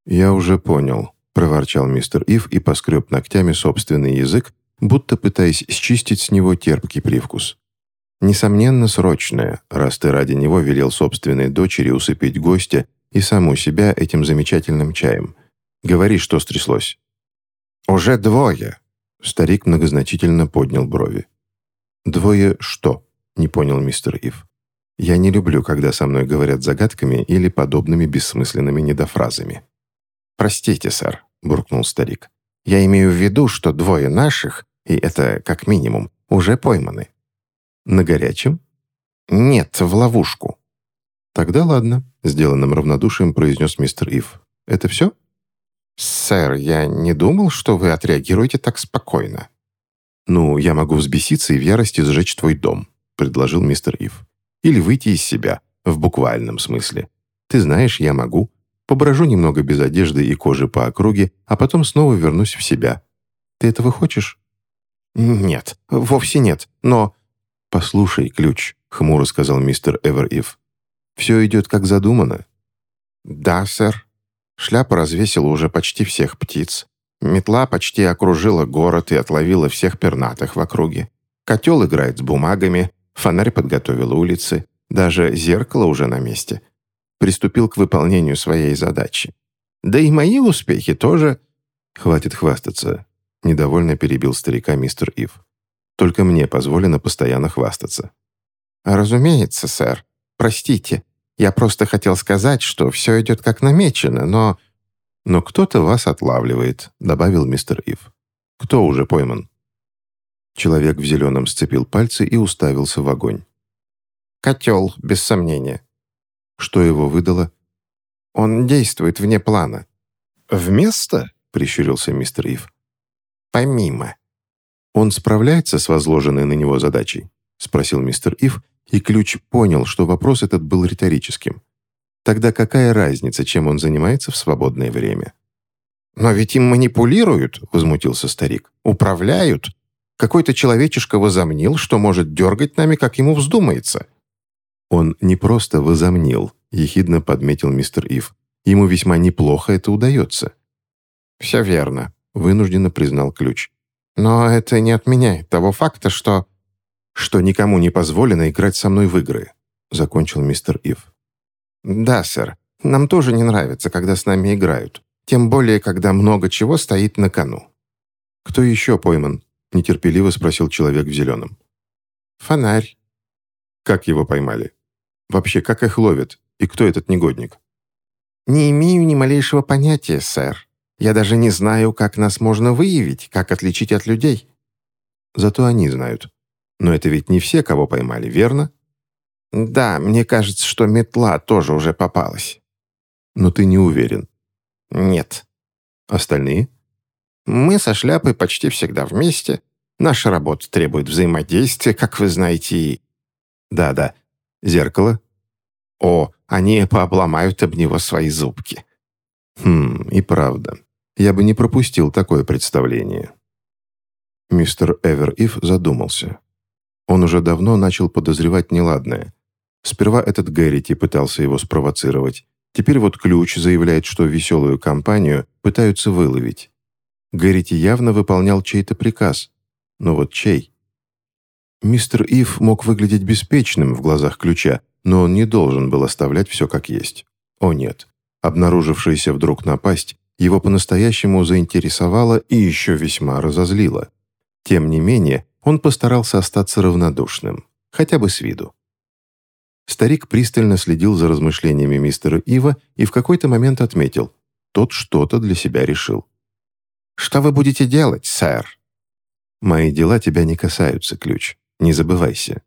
«Я уже понял», — проворчал мистер Ив и поскреб ногтями собственный язык, будто пытаясь счистить с него терпкий привкус. Несомненно, срочное, раз ты ради него велел собственной дочери усыпить гостя и саму себя этим замечательным чаем. Говори, что стряслось.
«Уже двое», —
старик многозначительно поднял брови. «Двое что?» — не понял мистер Ив. «Я не люблю, когда со мной говорят загадками или подобными бессмысленными недофразами».
«Простите, сэр», — буркнул старик. «Я имею в виду, что двое наших и это как минимум, уже пойманы.
На горячем?
Нет, в ловушку.
Тогда ладно, сделанным равнодушием произнес мистер Ив. Это все?
Сэр, я не думал, что вы отреагируете так спокойно.
Ну, я могу взбеситься и в ярости сжечь твой дом, предложил мистер Ив. Или выйти из себя, в буквальном смысле. Ты знаешь, я могу. Поброжу немного без одежды и кожи по округе, а потом снова вернусь в себя. Ты этого хочешь?
«Нет, вовсе нет, но...»
«Послушай, Ключ», — хмуро сказал мистер Эвериф. «Все идет как задумано».
«Да, сэр. Шляпа развесила уже почти всех птиц. Метла почти окружила город и отловила всех пернатых в округе. Котел играет с бумагами, фонарь подготовил улицы, даже зеркало уже на месте. Приступил к выполнению своей задачи. Да и мои успехи тоже...»
«Хватит хвастаться. Недовольно перебил старика мистер Ив. «Только мне позволено постоянно хвастаться».
«Разумеется, сэр. Простите. Я просто хотел сказать, что все идет как намечено, но...»
«Но кто-то вас отлавливает», — добавил мистер Ив. «Кто уже пойман?» Человек в зеленом сцепил пальцы и уставился в огонь.
«Котел, без сомнения».
«Что его выдало?»
«Он действует вне плана».
«Вместо?» — прищурился мистер Ив
помимо.
«Он справляется с возложенной на него задачей?» — спросил мистер Ив, и Ключ понял, что вопрос этот был риторическим. Тогда какая разница, чем он занимается в свободное время?
«Но ведь им манипулируют», — возмутился старик. «Управляют. Какой-то человечишка возомнил, что может дергать нами, как ему вздумается».
«Он не просто возомнил», — ехидно подметил мистер Ив. «Ему весьма неплохо это удается.
«Все верно», — вынужденно признал ключ. «Но это не отменяет того факта, что...»
«Что никому не позволено играть со мной в игры», — закончил мистер Ив.
«Да, сэр. Нам тоже не нравится, когда с нами играют. Тем более, когда много чего стоит на кону».
«Кто еще пойман?» — нетерпеливо спросил человек в зеленом.
«Фонарь».
«Как его поймали? Вообще, как их ловят? И кто этот негодник?»
«Не имею ни малейшего понятия, сэр. Я даже не знаю, как нас можно выявить, как отличить от людей».
«Зато они знают. Но это ведь не все, кого поймали, верно?»
«Да, мне кажется, что метла тоже уже попалась».
«Но ты не уверен?»
«Нет».
«Остальные?»
«Мы со шляпой почти всегда вместе. Наша работа требует взаимодействия, как вы знаете, и...»
«Да-да. Зеркало?»
«О, они пообломают об него свои зубки».
«Хм, и правда. Я бы не пропустил такое представление». Мистер Эвер Ив задумался. Он уже давно начал подозревать неладное. Сперва этот Гэрити пытался его спровоцировать. Теперь вот Ключ заявляет, что веселую компанию пытаются выловить. Гэрити явно выполнял чей-то приказ. Но вот чей? Мистер Ив мог выглядеть беспечным в глазах Ключа, но он не должен был оставлять все как есть. О нет. Обнаружившаяся вдруг напасть его по-настоящему заинтересовала и еще весьма разозлила. Тем не менее, он постарался остаться равнодушным, хотя бы с виду. Старик пристально следил за размышлениями мистера Ива и в какой-то момент отметил, тот что-то для себя решил.
«Что вы будете делать, сэр?»
«Мои дела тебя не касаются, Ключ. Не забывайся».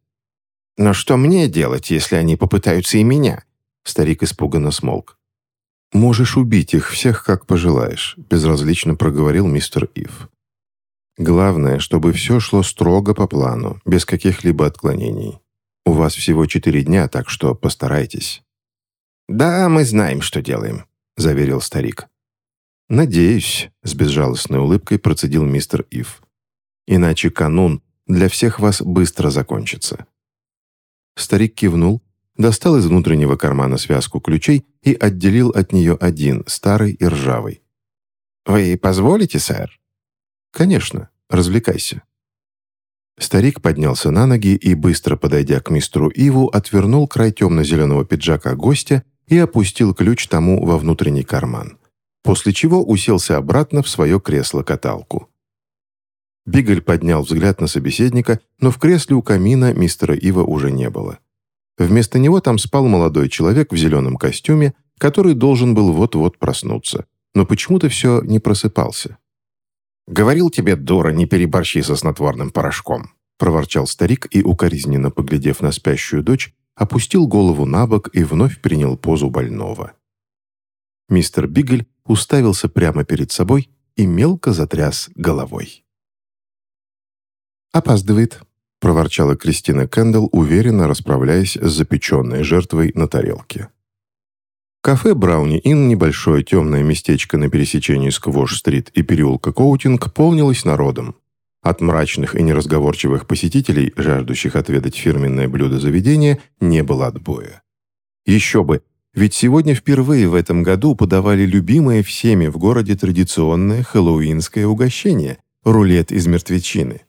«Но что мне делать, если они попытаются и меня?»
Старик испуганно смолк. «Можешь убить их всех, как пожелаешь», — безразлично проговорил мистер Ив. «Главное, чтобы все шло строго по плану, без каких-либо отклонений. У вас всего четыре дня, так что постарайтесь».
«Да, мы знаем, что делаем», — заверил старик.
«Надеюсь», — с безжалостной улыбкой процедил мистер Ив. «Иначе канун для всех вас быстро закончится». Старик кивнул, достал из внутреннего кармана связку ключей и отделил от нее один, старый и ржавый.
«Вы позволите, сэр?»
«Конечно, развлекайся». Старик поднялся на ноги и, быстро подойдя к мистеру Иву, отвернул край темно-зеленого пиджака гостя и опустил ключ тому во внутренний карман, после чего уселся обратно в свое кресло-каталку. Бигль поднял взгляд на собеседника, но в кресле у камина мистера Ива уже не было. Вместо него там спал молодой человек в зеленом костюме, который должен был вот-вот проснуться, но почему-то все не просыпался.
«Говорил тебе, дура, не переборщи со снотворным порошком»,
проворчал старик и, укоризненно поглядев на спящую дочь, опустил голову на бок и вновь принял позу больного. Мистер Бигль уставился прямо перед собой и мелко затряс головой.
«Опаздывает», — проворчала Кристина Кэндалл, уверенно расправляясь с запеченной жертвой на тарелке. Кафе «Брауни Inn», небольшое темное местечко на пересечении Сквош-стрит и переулка Коутинг, полнилось народом. От мрачных и неразговорчивых посетителей, жаждущих отведать фирменное блюдо заведения, не было отбоя. Еще бы, ведь сегодня впервые в этом году подавали любимое всеми в городе традиционное хэллоуинское угощение – рулет из мертвечины.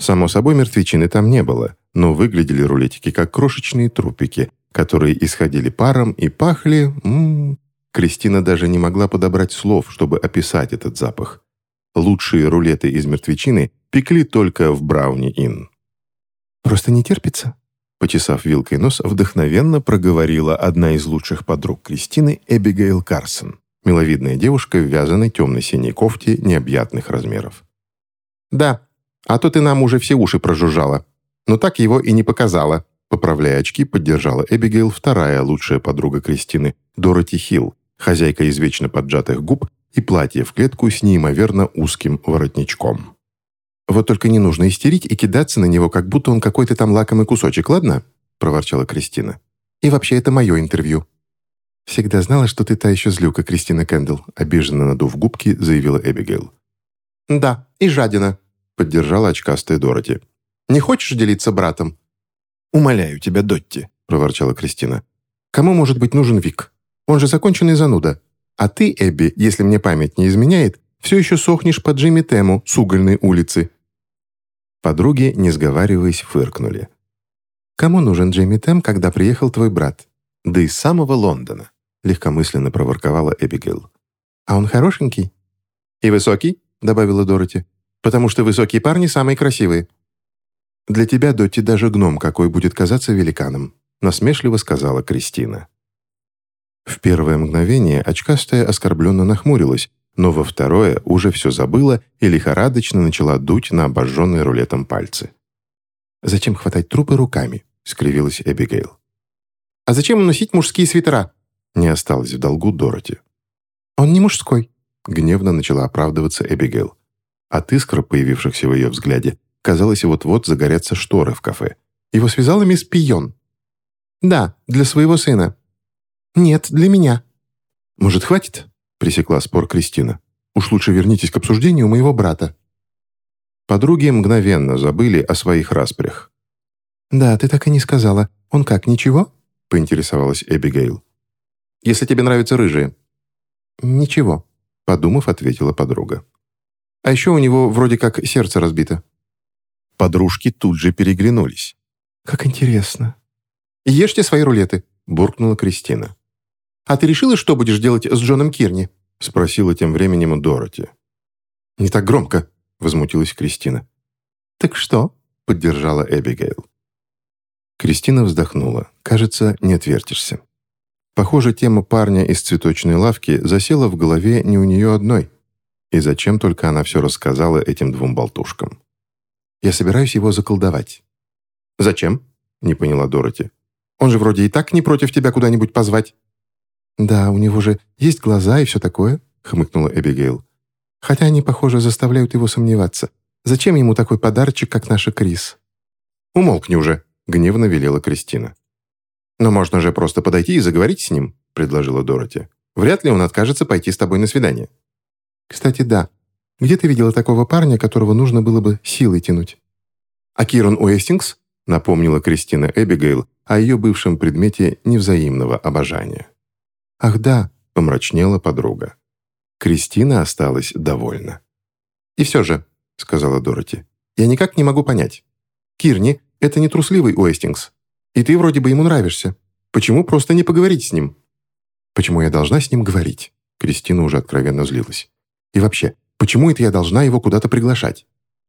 Само собой, мертвечины там не было, но выглядели рулетики как крошечные трупики, которые исходили паром и пахли... М -м -м. Кристина даже не могла подобрать слов, чтобы описать этот запах. Лучшие рулеты из мертвечины пекли только в Брауни-Инн. «Просто не терпится?» Почесав вилкой нос, вдохновенно проговорила одна из лучших подруг Кристины Эбигейл Карсон, миловидная девушка в вязаной темно-синей кофте необъятных размеров.
«Да, а то ты нам уже все уши прожужжала. Но так его и не показала»,
Поправляя очки, поддержала Эбигейл вторая лучшая подруга Кристины, Дороти Хилл, хозяйка из вечно поджатых губ и платье в клетку с неимоверно узким воротничком.
«Вот только не нужно истерить и кидаться на него, как будто он какой-то там лакомый кусочек, ладно?» – проворчала Кристина. «И вообще, это мое интервью».
«Всегда знала, что ты та еще злюка, Кристина Кэндл», – обиженно надув губки, заявила Эбигейл.
«Да, и жадина», –
поддержала очкастая Дороти.
«Не хочешь делиться братом?»
«Умоляю тебя, Дотти», — проворчала Кристина.
«Кому может быть нужен Вик? Он же законченный зануда. А ты, Эбби, если мне память не изменяет,
Все еще сохнешь по Джимми Тему с угольной улицы». Подруги, не сговариваясь, фыркнули. «Кому нужен Джимми Тем, когда приехал твой брат? Да из самого Лондона», — легкомысленно проворковала Эбигейл. «А он хорошенький?» «И высокий», — добавила Дороти, «потому что высокие парни самые красивые». «Для тебя, Дотти, даже гном какой будет казаться великаном», — насмешливо сказала Кристина. В первое мгновение очкастая оскорбленно нахмурилась, но во второе уже все забыла и лихорадочно начала дуть на обожженные рулетом пальцы. «Зачем хватать трупы руками?» — скривилась Эбигейл. «А зачем носить мужские свитера?» — не осталось в долгу Дороти. «Он не мужской», — гневно начала оправдываться Эбигейл. От искр, появившихся в ее взгляде, казалось, вот-вот загорятся шторы в кафе. «Его связала мисс Пион». «Да, для своего сына». «Нет, для меня». «Может, хватит?» — пресекла спор Кристина. «Уж лучше вернитесь к обсуждению моего брата». Подруги мгновенно забыли о своих распрях. «Да, ты так и не сказала. Он как, ничего?» — поинтересовалась Эбигейл. «Если тебе нравятся рыжие». «Ничего», — подумав, ответила подруга. «А еще у него вроде как сердце разбито». Подружки тут же переглянулись. «Как интересно». «Ешьте свои рулеты», — буркнула Кристина. «А ты решила, что будешь делать с Джоном Кирни?» — спросила тем временем Дороти. «Не так громко», — возмутилась Кристина. «Так что?» — поддержала Эбигейл. Кристина вздохнула. «Кажется, не отвертишься». Похоже, тема парня из цветочной лавки засела в голове не у нее одной. И зачем только она все рассказала этим двум болтушкам? «Я собираюсь его заколдовать». «Зачем?» — не поняла Дороти. «Он же вроде и так не против тебя куда-нибудь позвать». «Да, у него же есть глаза и все такое», — хмыкнула Эбигейл. Хотя они, похоже, заставляют его сомневаться. Зачем ему такой подарочек, как наша Крис? «Умолкни уже», — гневно велела Кристина. «Но можно же просто подойти и заговорить с ним», — предложила Дороти. «Вряд ли он откажется пойти с тобой на свидание». «Кстати, да. Где ты видела такого парня, которого нужно было бы силой тянуть?» «А Кирон Уэстингс?» — напомнила Кристина Эбигейл о ее бывшем предмете невзаимного обожания. «Ах да», — помрачнела подруга. Кристина осталась довольна. «И все же», — сказала Дороти, — «я никак не могу понять. Кирни — это не трусливый Уэстингс. И ты вроде бы ему нравишься. Почему просто не поговорить с ним?» «Почему я должна с ним говорить?» Кристина уже откровенно злилась. «И вообще, почему это я должна его куда-то приглашать?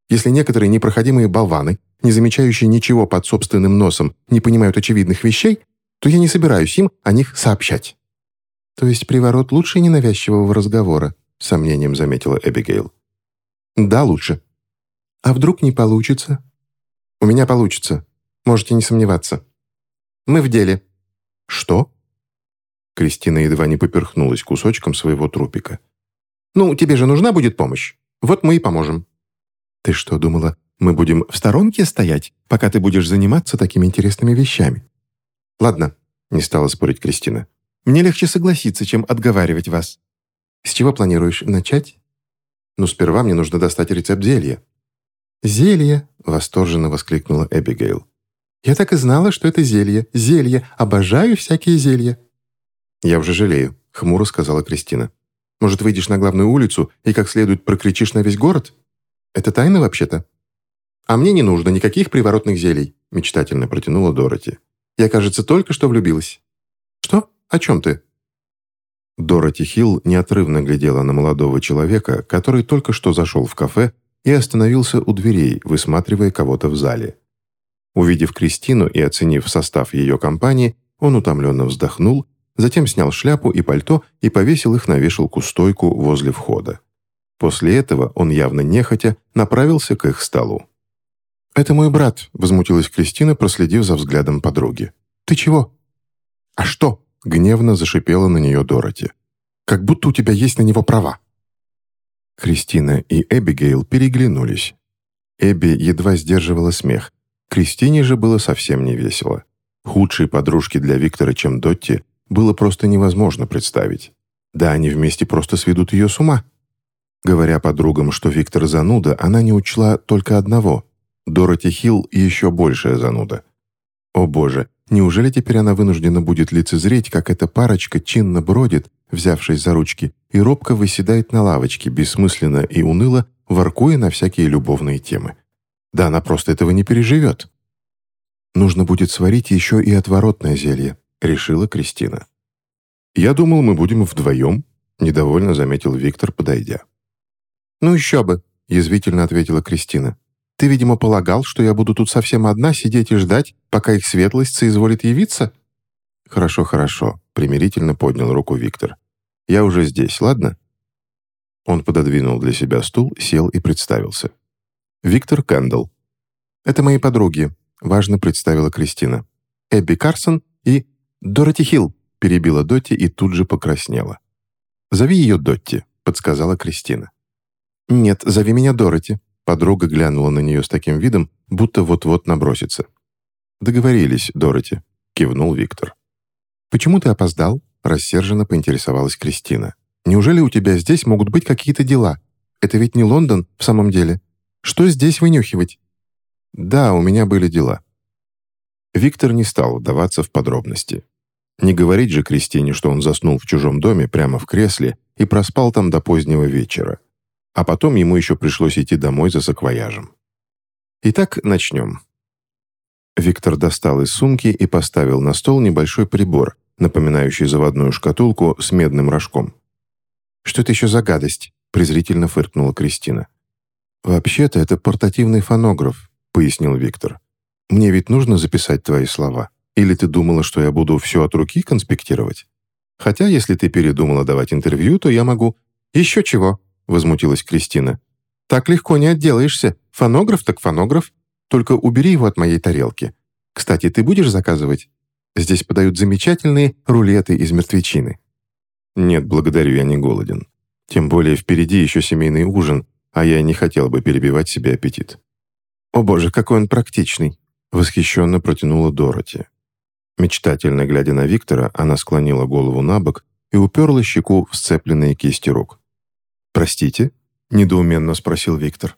Если некоторые непроходимые болваны, не замечающие ничего под собственным носом, не понимают очевидных вещей, то я не собираюсь им о них сообщать». «То есть приворот лучше ненавязчивого разговора?» — сомнением заметила Эбигейл. «Да, лучше». «А вдруг не получится?» «У меня получится. Можете не сомневаться. Мы в деле». «Что?» Кристина едва не поперхнулась кусочком своего трупика. «Ну, тебе же нужна будет помощь. Вот мы и поможем». «Ты что, думала, мы будем в сторонке стоять, пока ты будешь заниматься такими интересными вещами?» «Ладно», — не стала спорить Кристина. Мне легче согласиться, чем отговаривать вас. С чего планируешь начать? Ну, сперва мне нужно достать рецепт зелья». «Зелье!» — восторженно воскликнула Эбигейл. «Я так и знала, что это зелье. Зелье! Обожаю всякие зелья!» «Я уже жалею», — хмуро сказала Кристина. «Может, выйдешь на главную улицу и как следует прокричишь на весь город? Это тайна вообще-то?» «А мне не нужно никаких приворотных зелий», — мечтательно протянула Дороти. «Я, кажется, только что влюбилась». «Что?» О чем ты?» Дороти Хилл неотрывно глядела на молодого человека, который только что зашел в кафе и остановился у дверей, высматривая кого-то в зале. Увидев Кристину и оценив состав ее компании, он утомленно вздохнул, затем снял шляпу и пальто и повесил их на вешалку-стойку возле входа. После этого он явно нехотя направился к их столу. «Это мой брат», — возмутилась Кристина, проследив за взглядом подруги. «Ты чего?» «А что?» Гневно зашипела на нее Дороти. «Как будто у тебя есть на него права». Кристина и Эбигейл переглянулись. Эбби едва сдерживала смех. Кристине же было совсем не весело. Худшей подружки для Виктора, чем Дотти, было просто невозможно представить. Да они вместе просто сведут ее с ума. Говоря подругам, что Виктор зануда, она не учла только одного. Дороти Хилл еще большая зануда. О боже, неужели теперь она вынуждена будет лицезреть, как эта парочка чинно бродит, взявшись за ручки, и робко выседает на лавочке, бессмысленно и уныло, воркуя на всякие любовные темы? Да она просто этого не переживет. «Нужно будет сварить еще и отворотное зелье», — решила Кристина. «Я думал, мы будем вдвоем», — недовольно заметил Виктор, подойдя.
«Ну еще бы», — язвительно ответила Кристина. «Ты, видимо, полагал, что я буду тут совсем одна сидеть и ждать, пока их светлость соизволит явиться?»
«Хорошо, хорошо», — примирительно поднял руку Виктор. «Я уже здесь, ладно?» Он пододвинул для себя стул, сел и представился. «Виктор Кэндалл».
«Это мои подруги», — важно представила Кристина. «Эбби Карсон и Дороти Хилл», — перебила Дотти и тут же покраснела.
«Зови ее Дотти», — подсказала Кристина.
«Нет, зови меня Дороти», — подруга глянула на нее с таким видом, будто вот-вот набросится.
«Договорились, Дороти», — кивнул Виктор.
«Почему ты опоздал?» — рассерженно поинтересовалась Кристина. «Неужели у тебя здесь могут быть какие-то дела? Это ведь не Лондон в самом деле. Что здесь вынюхивать?»
«Да, у меня были дела». Виктор не стал вдаваться в подробности. Не говорить же Кристине, что он заснул в чужом доме прямо в кресле и проспал там до позднего вечера. А потом ему еще пришлось идти домой за саквояжем. Итак, начнем. Виктор достал из сумки и поставил на стол небольшой прибор, напоминающий заводную шкатулку с медным рожком.
«Что это еще за гадость?» — презрительно фыркнула Кристина.
«Вообще-то это портативный фонограф», — пояснил Виктор. «Мне ведь нужно записать твои слова. Или ты думала, что я буду все от руки конспектировать? Хотя, если ты передумала давать интервью, то я могу...»
«Еще чего?» — возмутилась Кристина. «Так легко не отделаешься. Фонограф так фонограф. Только убери его от моей тарелки. Кстати, ты будешь заказывать? Здесь подают замечательные рулеты из мертвечины».
«Нет, благодарю, я не голоден. Тем более впереди еще семейный ужин, а я не хотел бы перебивать себе аппетит».
«О боже, какой он практичный!»
— восхищенно протянула Дороти. Мечтательно глядя на Виктора, она склонила голову на бок и уперла щеку в сцепленные кисти рук. «Простите?» — недоуменно спросил Виктор.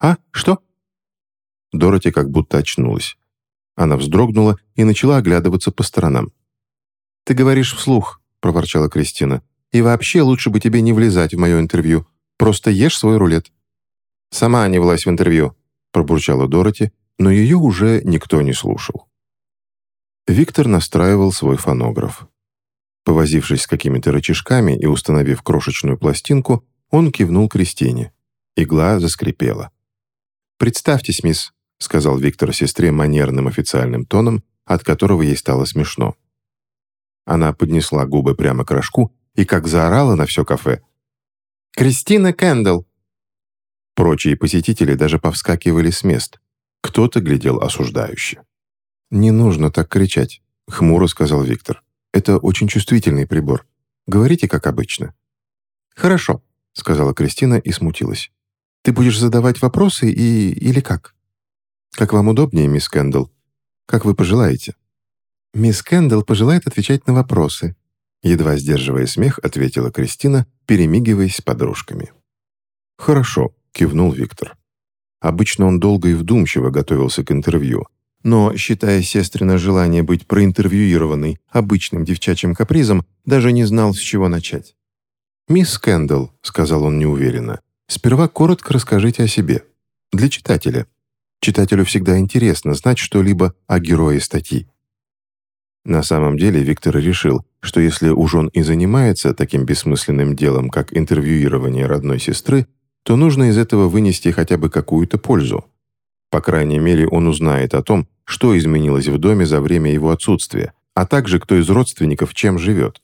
«А, что?»
Дороти как будто очнулась. Она вздрогнула и начала оглядываться по сторонам.
«Ты говоришь вслух», — проворчала Кристина. «И вообще лучше бы тебе не влезать в мое интервью. Просто ешь свой рулет».
«Сама не влазь в интервью», — пробурчала Дороти, но ее уже никто не слушал. Виктор настраивал свой фонограф. Повозившись с какими-то рычажками и установив крошечную пластинку, он кивнул Кристине. Игла заскрипела.
«Представьтесь, мисс», — сказал Виктор сестре манерным официальным тоном, от которого ей стало смешно.
Она поднесла губы прямо к рожку и как заорала на все кафе.
«Кристина Кэндалл!»
Прочие посетители даже повскакивали с мест. Кто-то глядел осуждающе.
«Не нужно так кричать», — хмуро сказал Виктор. «Это очень чувствительный прибор. Говорите, как обычно».
«Хорошо», — сказала Кристина и смутилась. «Ты будешь задавать вопросы и... или как?»
«Как вам удобнее, мисс Кэндалл. Как вы пожелаете».
«Мисс Кэндалл пожелает отвечать на вопросы»,
едва сдерживая смех, ответила Кристина, перемигиваясь с подружками. «Хорошо», — кивнул Виктор. Обычно он долго и вдумчиво готовился к интервью, но, считая сестрина желание быть проинтервьюированной обычным девчачьим капризом, даже не знал, с чего начать. «Мисс Кэндалл», — сказал он неуверенно, — «сперва коротко расскажите о себе. Для читателя. Читателю всегда интересно знать что-либо о герое статьи». На самом деле Виктор решил, что если уж он и занимается таким бессмысленным делом, как интервьюирование родной сестры, то нужно из этого вынести хотя бы какую-то пользу. По крайней мере, он узнает о том, что изменилось в доме за время его отсутствия, а также кто из родственников чем живет.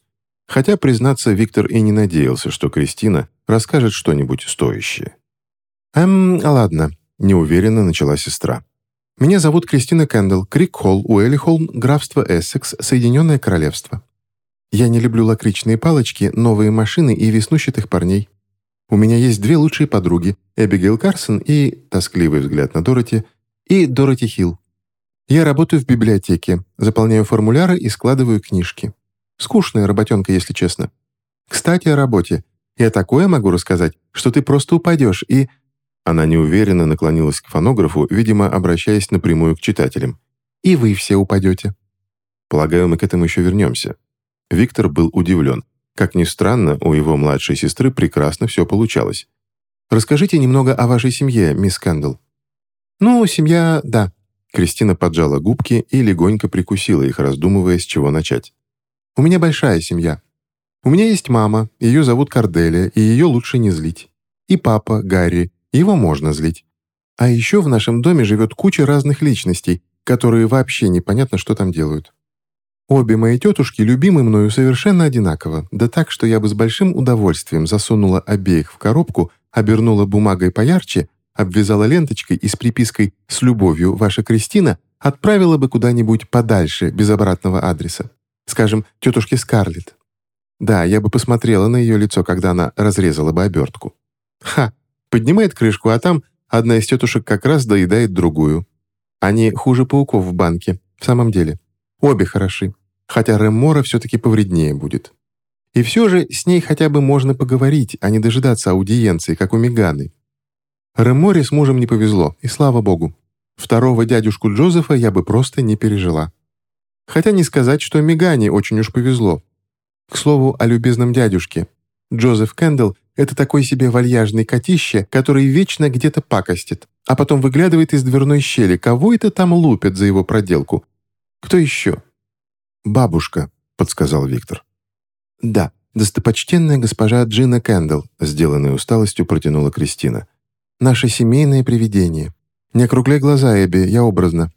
Хотя, признаться, Виктор и не надеялся, что Кристина расскажет что-нибудь стоящее.
«Эм, ладно», — неуверенно начала сестра. Меня зовут Кристина Кэндалл, Крик-Холл, Уэлли-Холл, графство Эссекс, Соединенное Королевство. Я не люблю лакричные палочки, новые машины и веснущатых парней. У меня есть две лучшие подруги, Эбигейл Карсон и, тоскливый взгляд на Дороти, и Дороти Хилл. Я работаю в библиотеке, заполняю формуляры и складываю книжки. Скучная работенка, если честно. Кстати, о работе. Я такое могу рассказать, что ты просто упадешь и...
Она неуверенно наклонилась к фонографу, видимо, обращаясь напрямую к читателям. и вы все упадете».
Полагаю, мы к этому еще вернемся. Виктор был удивлен. Как ни странно, у его младшей сестры прекрасно все получалось.
«Расскажите немного о вашей семье, мисс Кэндалл». «Ну, семья, да».
Кристина поджала губки и легонько прикусила их, раздумывая, с чего начать.
«У меня большая семья. У меня есть мама, ее зовут Карделия, и ее лучше не злить. И папа, Гарри, его можно злить. А еще в нашем доме живет куча разных личностей, которые вообще непонятно, что там делают. Обе мои тетушки любимы мною совершенно одинаково, да так, что я бы с большим удовольствием засунула обеих в коробку, обернула бумагой поярче, обвязала ленточкой и с припиской «С любовью, ваша Кристина» отправила бы куда-нибудь подальше, без обратного адреса. Скажем, тетушке Скарлетт. Да, я бы посмотрела на ее лицо, когда она разрезала бы обертку. Ха! Поднимает крышку, а там одна из тетушек как раз доедает другую. Они хуже пауков в банке, в самом деле. Обе хороши хотя Реммора все-таки повреднее будет. И все же с ней хотя бы можно поговорить, а не дожидаться аудиенции, как у Меганы. Ремморе с мужем не повезло, и слава богу. Второго дядюшку Джозефа я бы просто не пережила. Хотя не сказать, что Мегане очень уж повезло. К слову о любезном дядюшке. Джозеф Кэндалл — это такой себе вальяжный котище, который вечно где-то пакостит, а потом выглядывает из дверной щели, кого это там лупят за его проделку. Кто еще?
«Бабушка», — подсказал Виктор.
«Да, достопочтенная госпожа Джина Кэндалл», сделанной усталостью протянула Кристина. «Наше семейное привидение. Не округляй глаза, Эбби, я образно.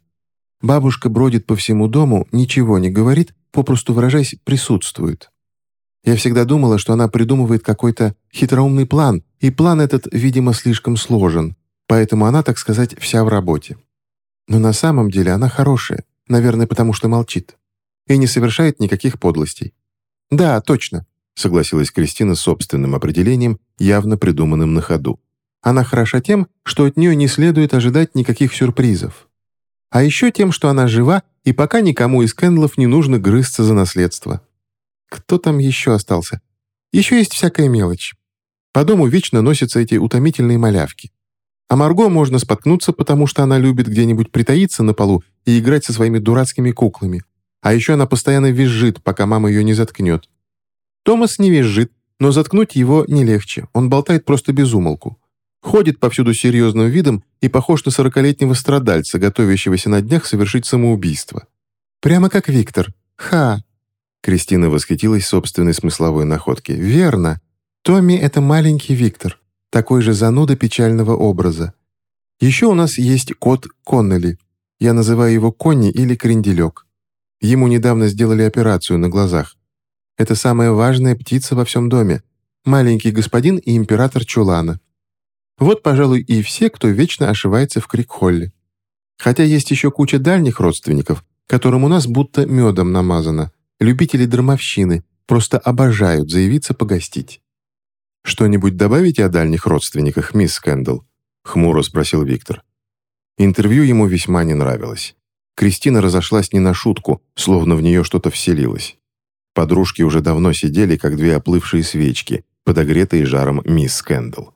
Бабушка бродит по всему дому, ничего не говорит, попросту выражаясь, присутствует. Я всегда думала, что она придумывает какой-то хитроумный план, и план этот, видимо, слишком сложен, поэтому она, так сказать, вся в работе. Но на самом деле она хорошая, наверное, потому что молчит и не совершает никаких подлостей. «Да, точно», — согласилась Кристина с собственным определением, явно придуманным на ходу. «Она хороша тем, что от нее не следует ожидать никаких сюрпризов. А еще тем, что она жива, и пока никому из Кэндлов не нужно грызться за наследство. Кто там еще остался? Еще есть всякая мелочь. По дому вечно носятся эти утомительные малявки. А Марго можно споткнуться, потому что она любит где-нибудь притаиться на полу и играть со своими дурацкими куклами. А еще она постоянно визжит, пока мама ее не заткнет. Томас не визжит, но заткнуть его не легче, он болтает просто без умолку. Ходит повсюду серьезным видом и похож на сорокалетнего страдальца, готовящегося на днях совершить самоубийство. Прямо как Виктор. Ха! Кристина восхитилась собственной смысловой находке. «Верно. Томми — это маленький Виктор, такой же зануда печального образа. Еще у нас есть кот Коннелли. Я называю его Конни или Кренделек. Ему недавно сделали операцию на глазах. Это самая важная птица во всем доме. Маленький господин и император Чулана. Вот, пожалуй, и все, кто вечно ошивается в Крикхолле. Хотя есть еще куча дальних родственников, которым у нас будто медом намазано. Любители драмовщины просто обожают заявиться погостить. «Что-нибудь добавите о дальних родственниках, мисс Кэндалл?» — хмуро спросил Виктор. Интервью ему весьма не нравилось. Кристина разошлась не на шутку, словно в нее что-то вселилось. Подружки уже давно сидели, как две оплывшие свечки, подогретые жаром мисс Кэндалл.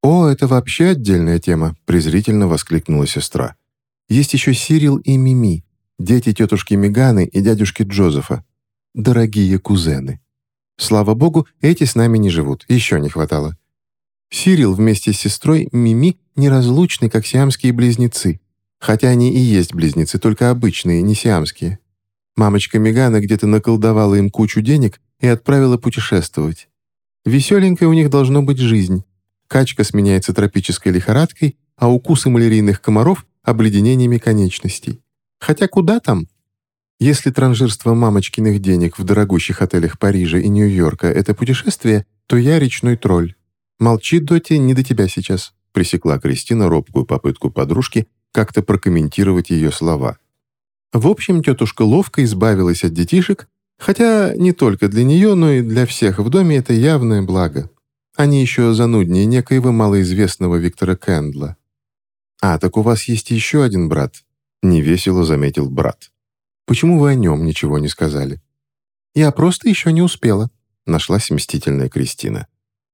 «О, это вообще отдельная тема», — презрительно воскликнула сестра. «Есть еще Сирил и Мими, дети тетушки Меганы и дядюшки Джозефа. Дорогие кузены. Слава богу, эти с нами не живут, еще не хватало. Сирил вместе с сестрой Мими неразлучны, как сиамские близнецы. Хотя они и есть близнецы, только обычные, не сиамские. Мамочка Мегана где-то наколдовала им кучу денег и отправила путешествовать. Веселенькая у них должно быть жизнь. Качка сменяется тропической лихорадкой, а укусы малярийных комаров — обледенениями конечностей. Хотя куда там? Если транжирство мамочкиных денег в дорогущих отелях Парижа и Нью-Йорка — это путешествие, то я речной тролль. Молчи, Доти, не до тебя сейчас», — пресекла Кристина робкую попытку подружки как-то прокомментировать ее слова. В общем, тетушка ловко избавилась от детишек, хотя не только для нее, но и для всех в доме это явное благо. Они еще зануднее некоего малоизвестного Виктора Кэндла. «А, так у вас есть еще один брат», — невесело заметил брат. «Почему вы о нем ничего не сказали?» «Я просто еще не успела», — нашлась мстительная Кристина.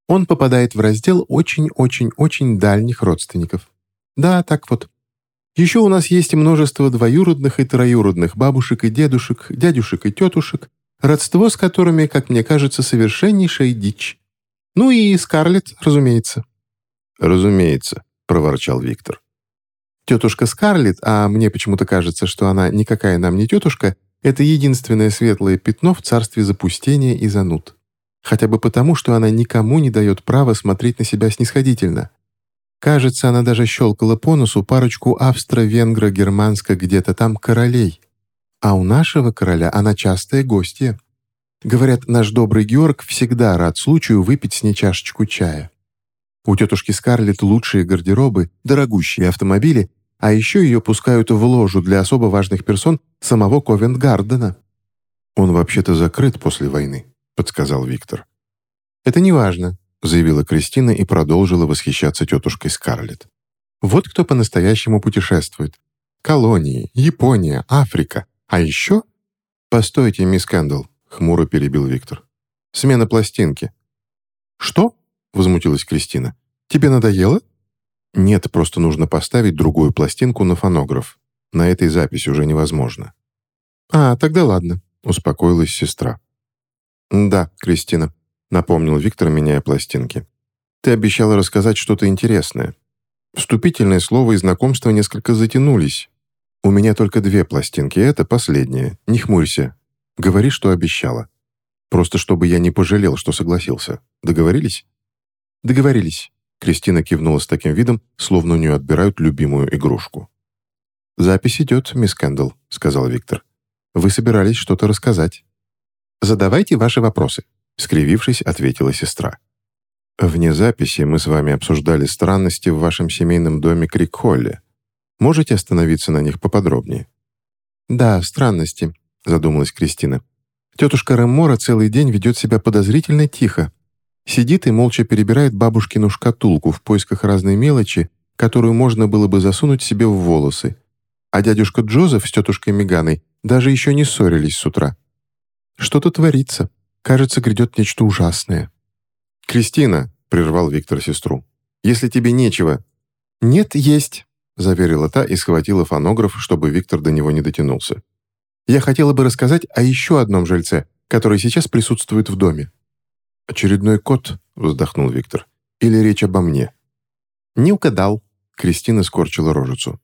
«Он попадает в раздел очень-очень-очень дальних родственников. Да, так вот. Еще у нас есть множество двоюродных и троюродных бабушек и дедушек, дядюшек и тетушек, родство с которыми, как мне кажется, совершеннейшая дичь. Ну и Скарлетт, разумеется».
«Разумеется», — проворчал Виктор.
Тетушка Скарлетт, а мне почему-то кажется, что она никакая нам не тетушка, это единственное светлое пятно в царстве запустения и зануд. Хотя бы потому, что она никому не дает права смотреть на себя снисходительно. Кажется, она даже щелкала по носу парочку австро-венгро-германско где-то там королей. А у нашего короля она частая гостья. Говорят, наш добрый Георг всегда рад случаю выпить с ней чашечку чая. У тетушки Скарлетт лучшие гардеробы, дорогущие автомобили, а еще ее пускают в ложу для особо важных персон самого Ковент-Гардена.
«Он вообще-то закрыт после войны», — подсказал Виктор.
«Это не важно», —
заявила Кристина и продолжила восхищаться тетушкой Скарлетт.
«Вот кто по-настоящему путешествует. Колонии, Япония, Африка. А еще...»
«Постойте, мисс Кэндалл», — хмуро перебил Виктор. «Смена пластинки».
«Что?» — возмутилась Кристина. «Тебе надоело?»
«Нет, просто нужно поставить другую пластинку на фонограф. На этой записи уже невозможно».
«А, тогда ладно», —
успокоилась сестра.
«Да, Кристина», — напомнил Виктор, меняя пластинки. «Ты обещала рассказать что-то интересное. Вступительное слово и знакомство несколько затянулись. У меня только две пластинки, это последняя. Не хмурься. Говори, что обещала. Просто чтобы я не пожалел, что согласился. Договорились?» «Договорились», — Кристина кивнула с таким видом, словно у нее отбирают любимую игрушку. «Запись идет, мисс Кэндалл», — сказал Виктор. «Вы собирались что-то рассказать?» «Задавайте ваши вопросы», — скривившись, ответила сестра.
«Вне записи мы с вами обсуждали странности в вашем семейном доме Крикхолле. Можете остановиться на них поподробнее?»
«Да, странности», — задумалась Кристина. «Тетушка Реммора целый день ведет себя подозрительно тихо, Сидит и молча перебирает бабушкину шкатулку в поисках разной мелочи, которую можно было бы засунуть себе в волосы. А дядюшка Джозеф с тетушкой Меганой даже еще не ссорились с утра. Что-то творится. Кажется, грядет нечто ужасное.
«Кристина», — прервал Виктор сестру, — «если тебе нечего...»
«Нет, есть», — заверила та
и схватила фонограф, чтобы Виктор до него не дотянулся.
«Я хотела бы рассказать о еще одном жильце, который сейчас присутствует в доме.
«Очередной кот?» — вздохнул Виктор. «Или речь обо мне?»
«Не угадал», — Кристина скорчила рожицу.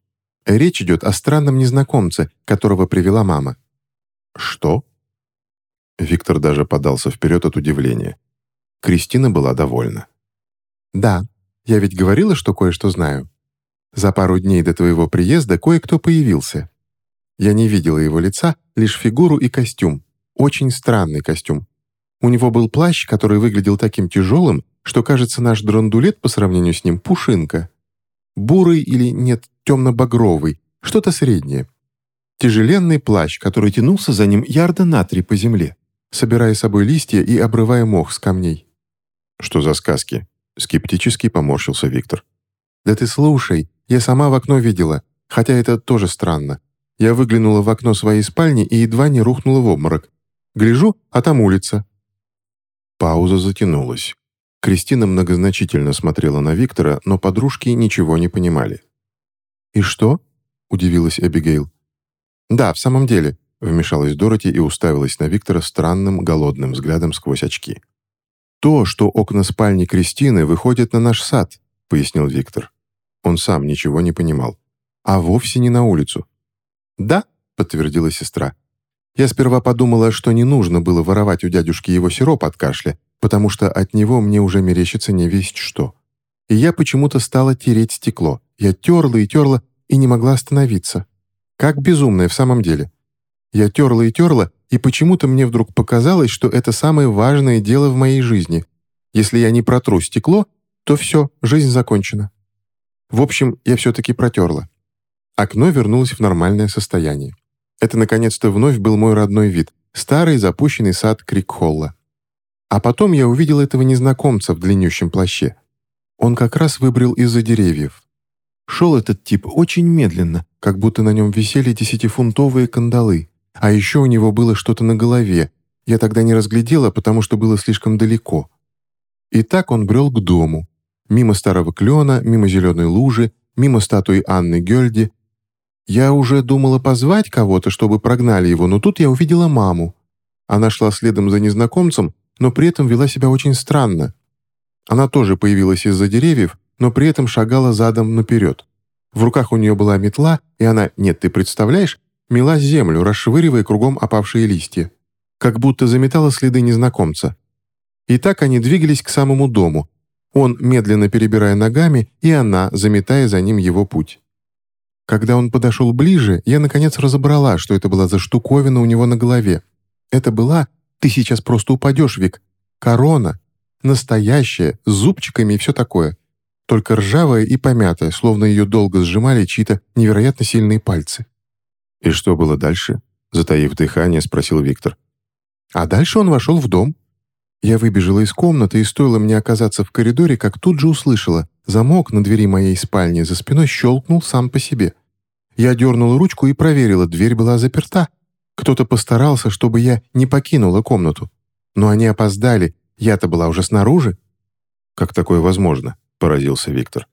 «Речь идет о странном незнакомце, которого привела мама».
«Что?» Виктор даже подался вперед от удивления. Кристина была довольна.
«Да, я ведь говорила, что кое-что знаю. За пару дней до твоего приезда кое-кто появился. Я не видела его лица, лишь фигуру и костюм. Очень странный костюм. У него был плащ, который выглядел таким тяжелым, что, кажется, наш драндулет по сравнению с ним пушинка. Бурый или, нет, темно-багровый, что-то среднее. Тяжеленный плащ, который тянулся за ним ярда на три по земле, собирая с собой листья и обрывая мох с камней.
«Что за сказки?» — скептически поморщился Виктор.
«Да ты слушай, я сама в окно видела, хотя это тоже странно. Я выглянула в окно своей спальни и едва не рухнула в обморок. Гляжу, а там улица.
Пауза затянулась. Кристина многозначительно смотрела на Виктора, но подружки ничего не понимали.
«И что?» — удивилась Эбигейл. «Да, в самом деле», — вмешалась Дороти и уставилась на Виктора странным, голодным взглядом сквозь очки. «То, что окна спальни Кристины выходят на наш сад», — пояснил Виктор. Он сам ничего не понимал. «А вовсе не на улицу». «Да», — подтвердила сестра. Я сперва подумала, что не нужно было воровать у дядюшки его сироп от кашля, потому что от него мне уже мерещится не весть что. И я почему-то стала тереть стекло. Я терла и терла, и не могла остановиться. Как безумная в самом деле. Я терла и терла, и почему-то мне вдруг показалось, что это самое важное дело в моей жизни. Если я не протру стекло, то все, жизнь закончена. В общем, я все-таки протерла. Окно вернулось в нормальное состояние. Это, наконец-то, вновь был мой родной вид, старый запущенный сад Крикхолла. А потом я увидел этого незнакомца в длиннющем плаще. Он как раз выбрел из-за деревьев. Шел этот тип очень медленно, как будто на нем висели десятифунтовые кандалы. А еще у него было что-то на голове. Я тогда не разглядела, потому что было слишком далеко. И так он брел к дому. Мимо старого клена, мимо зеленой лужи, мимо статуи Анны Гёльди, Я уже думала позвать кого-то, чтобы прогнали его, но тут я увидела маму. Она шла следом за незнакомцем, но при этом вела себя очень странно. Она тоже появилась из-за деревьев, но при этом шагала задом наперед. В руках у нее была метла, и она, нет, ты представляешь, мела землю, расшвыривая кругом опавшие листья. Как будто заметала следы незнакомца. И так они двигались к самому дому. Он, медленно перебирая ногами, и она, заметая за ним его путь. Когда он подошел ближе, я наконец разобрала, что это была за штуковина у него на голове. Это была, ты сейчас просто упадешь, Вик, корона. Настоящая, с зубчиками и все такое. Только ржавая и помятая, словно ее долго сжимали чьи-то невероятно сильные пальцы.
«И что было дальше?» Затаив дыхание, спросил Виктор.
А дальше он вошел в дом. Я выбежала из комнаты, и стоило мне оказаться в коридоре, как тут же услышала. Замок на двери моей спальни за спиной щелкнул сам по себе. Я дернула ручку и проверила, дверь была заперта. Кто-то постарался, чтобы я не покинула комнату. Но они опоздали, я-то была уже снаружи.
«Как такое возможно?» — поразился Виктор.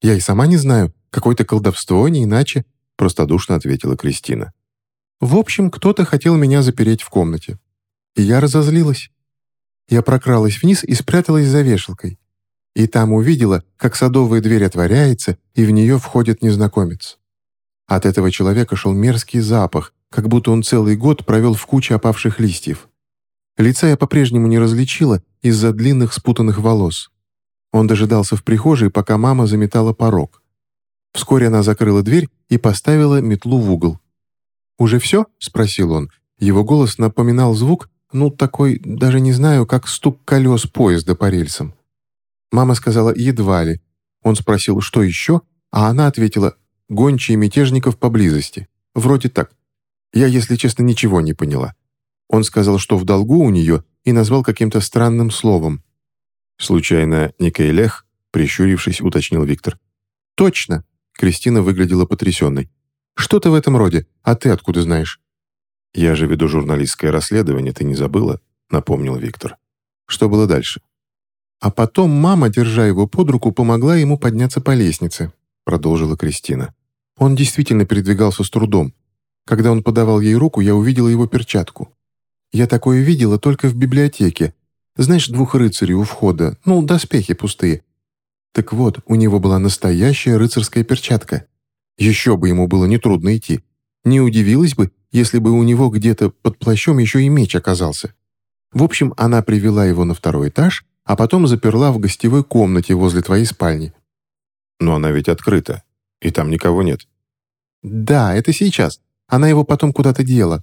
«Я и сама не знаю. Какое-то колдовство, не иначе», — простодушно ответила Кристина. «В общем, кто-то хотел меня запереть в комнате. И я разозлилась. Я прокралась вниз и спряталась за вешалкой. И там увидела, как садовая дверь отворяется, и в нее входит незнакомец. От этого человека шел мерзкий запах, как будто он целый год провел в куче опавших листьев. Лица я по-прежнему не различила из-за длинных спутанных волос. Он дожидался в прихожей, пока мама заметала порог. Вскоре она закрыла дверь и поставила метлу в угол. «Уже все?» — спросил он. Его голос напоминал звук, ну, такой, даже не знаю, как стук колес поезда по рельсам. Мама сказала «едва ли». Он спросил «что еще?», а она ответила «гончие мятежников поблизости». Вроде так. Я, если честно, ничего не поняла. Он сказал, что в долгу у нее, и назвал каким-то странным словом.
«Случайно не Кейлех?» — прищурившись, уточнил Виктор.
«Точно!» — Кристина выглядела потрясенной. «Что-то в этом роде. А ты откуда знаешь?»
«Я же веду журналистское расследование, ты не забыла?» — напомнил Виктор. «Что было дальше?»
«А потом мама, держа его под руку, помогла ему подняться по лестнице», — продолжила Кристина. «Он действительно передвигался с трудом. Когда он подавал ей руку, я увидела его перчатку. Я такое видела только в библиотеке. Знаешь, двух рыцарей у входа, ну, доспехи пустые. Так вот, у него была настоящая рыцарская перчатка. Еще бы ему было нетрудно идти. Не удивилась бы, если бы у него где-то под плащом еще и меч оказался. В общем, она привела его на второй этаж, а потом заперла в гостевой комнате возле твоей спальни.
Но она ведь открыта, и там никого нет.
Да, это сейчас. Она его потом куда-то дела,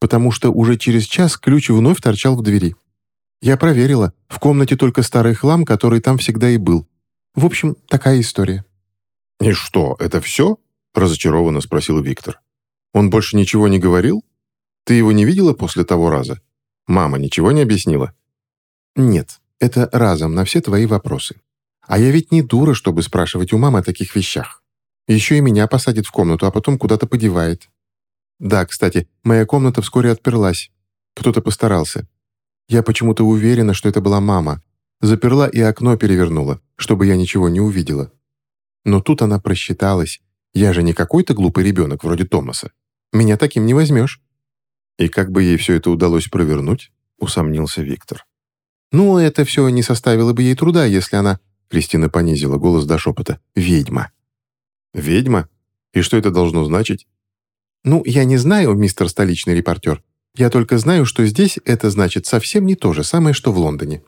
потому что уже через час ключ вновь торчал в двери. Я проверила, в комнате только старый хлам, который там всегда и был. В общем, такая история.
«И что, это все?» – разочарованно спросил Виктор. Он больше ничего не говорил? Ты его не видела после того раза? Мама ничего не объяснила?»
«Нет, это разом на все твои вопросы. А я ведь не дура, чтобы спрашивать у мамы о таких вещах. Еще и меня посадит в комнату, а потом куда-то подевает. Да, кстати, моя комната вскоре отперлась. Кто-то постарался. Я почему-то уверена, что это была мама. Заперла и окно перевернула, чтобы я ничего не увидела. Но тут она просчиталась. Я же не какой-то глупый ребенок вроде Томаса. Меня таким не возьмешь».
«И как бы ей все это удалось провернуть?» — усомнился Виктор.
«Ну, это все не составило бы ей труда, если она...» Кристина понизила голос до шепота. «Ведьма».
«Ведьма? И что это должно значить?»
«Ну, я не знаю, мистер столичный репортер. Я только знаю, что здесь это значит совсем не то же самое, что в Лондоне».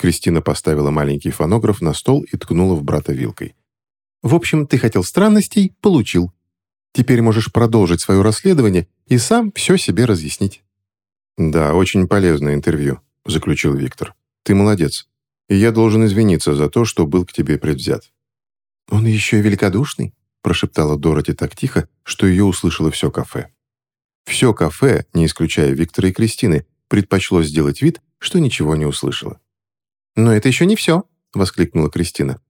Кристина поставила маленький фонограф на стол и ткнула в брата вилкой.
«В общем, ты хотел странностей — получил. Теперь можешь продолжить свое расследование и сам все себе разъяснить».
«Да, очень полезное интервью», — заключил Виктор. «Ты молодец. И я должен извиниться за то, что был к тебе предвзят».
«Он еще и великодушный», — прошептала Дороти так тихо, что ее услышало все кафе. Все кафе, не исключая Виктора и Кристины, предпочло сделать вид, что ничего не услышало. «Но это еще не все», — воскликнула Кристина.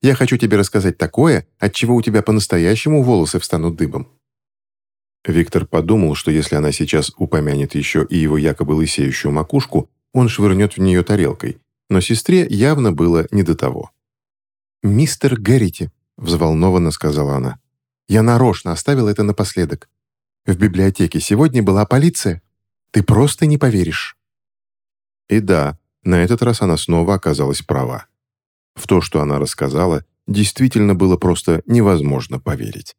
Я хочу тебе рассказать такое, от чего у тебя по-настоящему волосы встанут дыбом».
Виктор подумал, что если она сейчас упомянет еще и его якобы лысеющую макушку, он швырнет в нее тарелкой, но сестре явно было не до того.
«Мистер Гэррити», — взволнованно сказала она,
Я нарочно оставила это напоследок. В библиотеке сегодня была полиция. Ты просто не поверишь».
И да, на этот раз она снова оказалась права. В то, что она рассказала, действительно было просто невозможно поверить.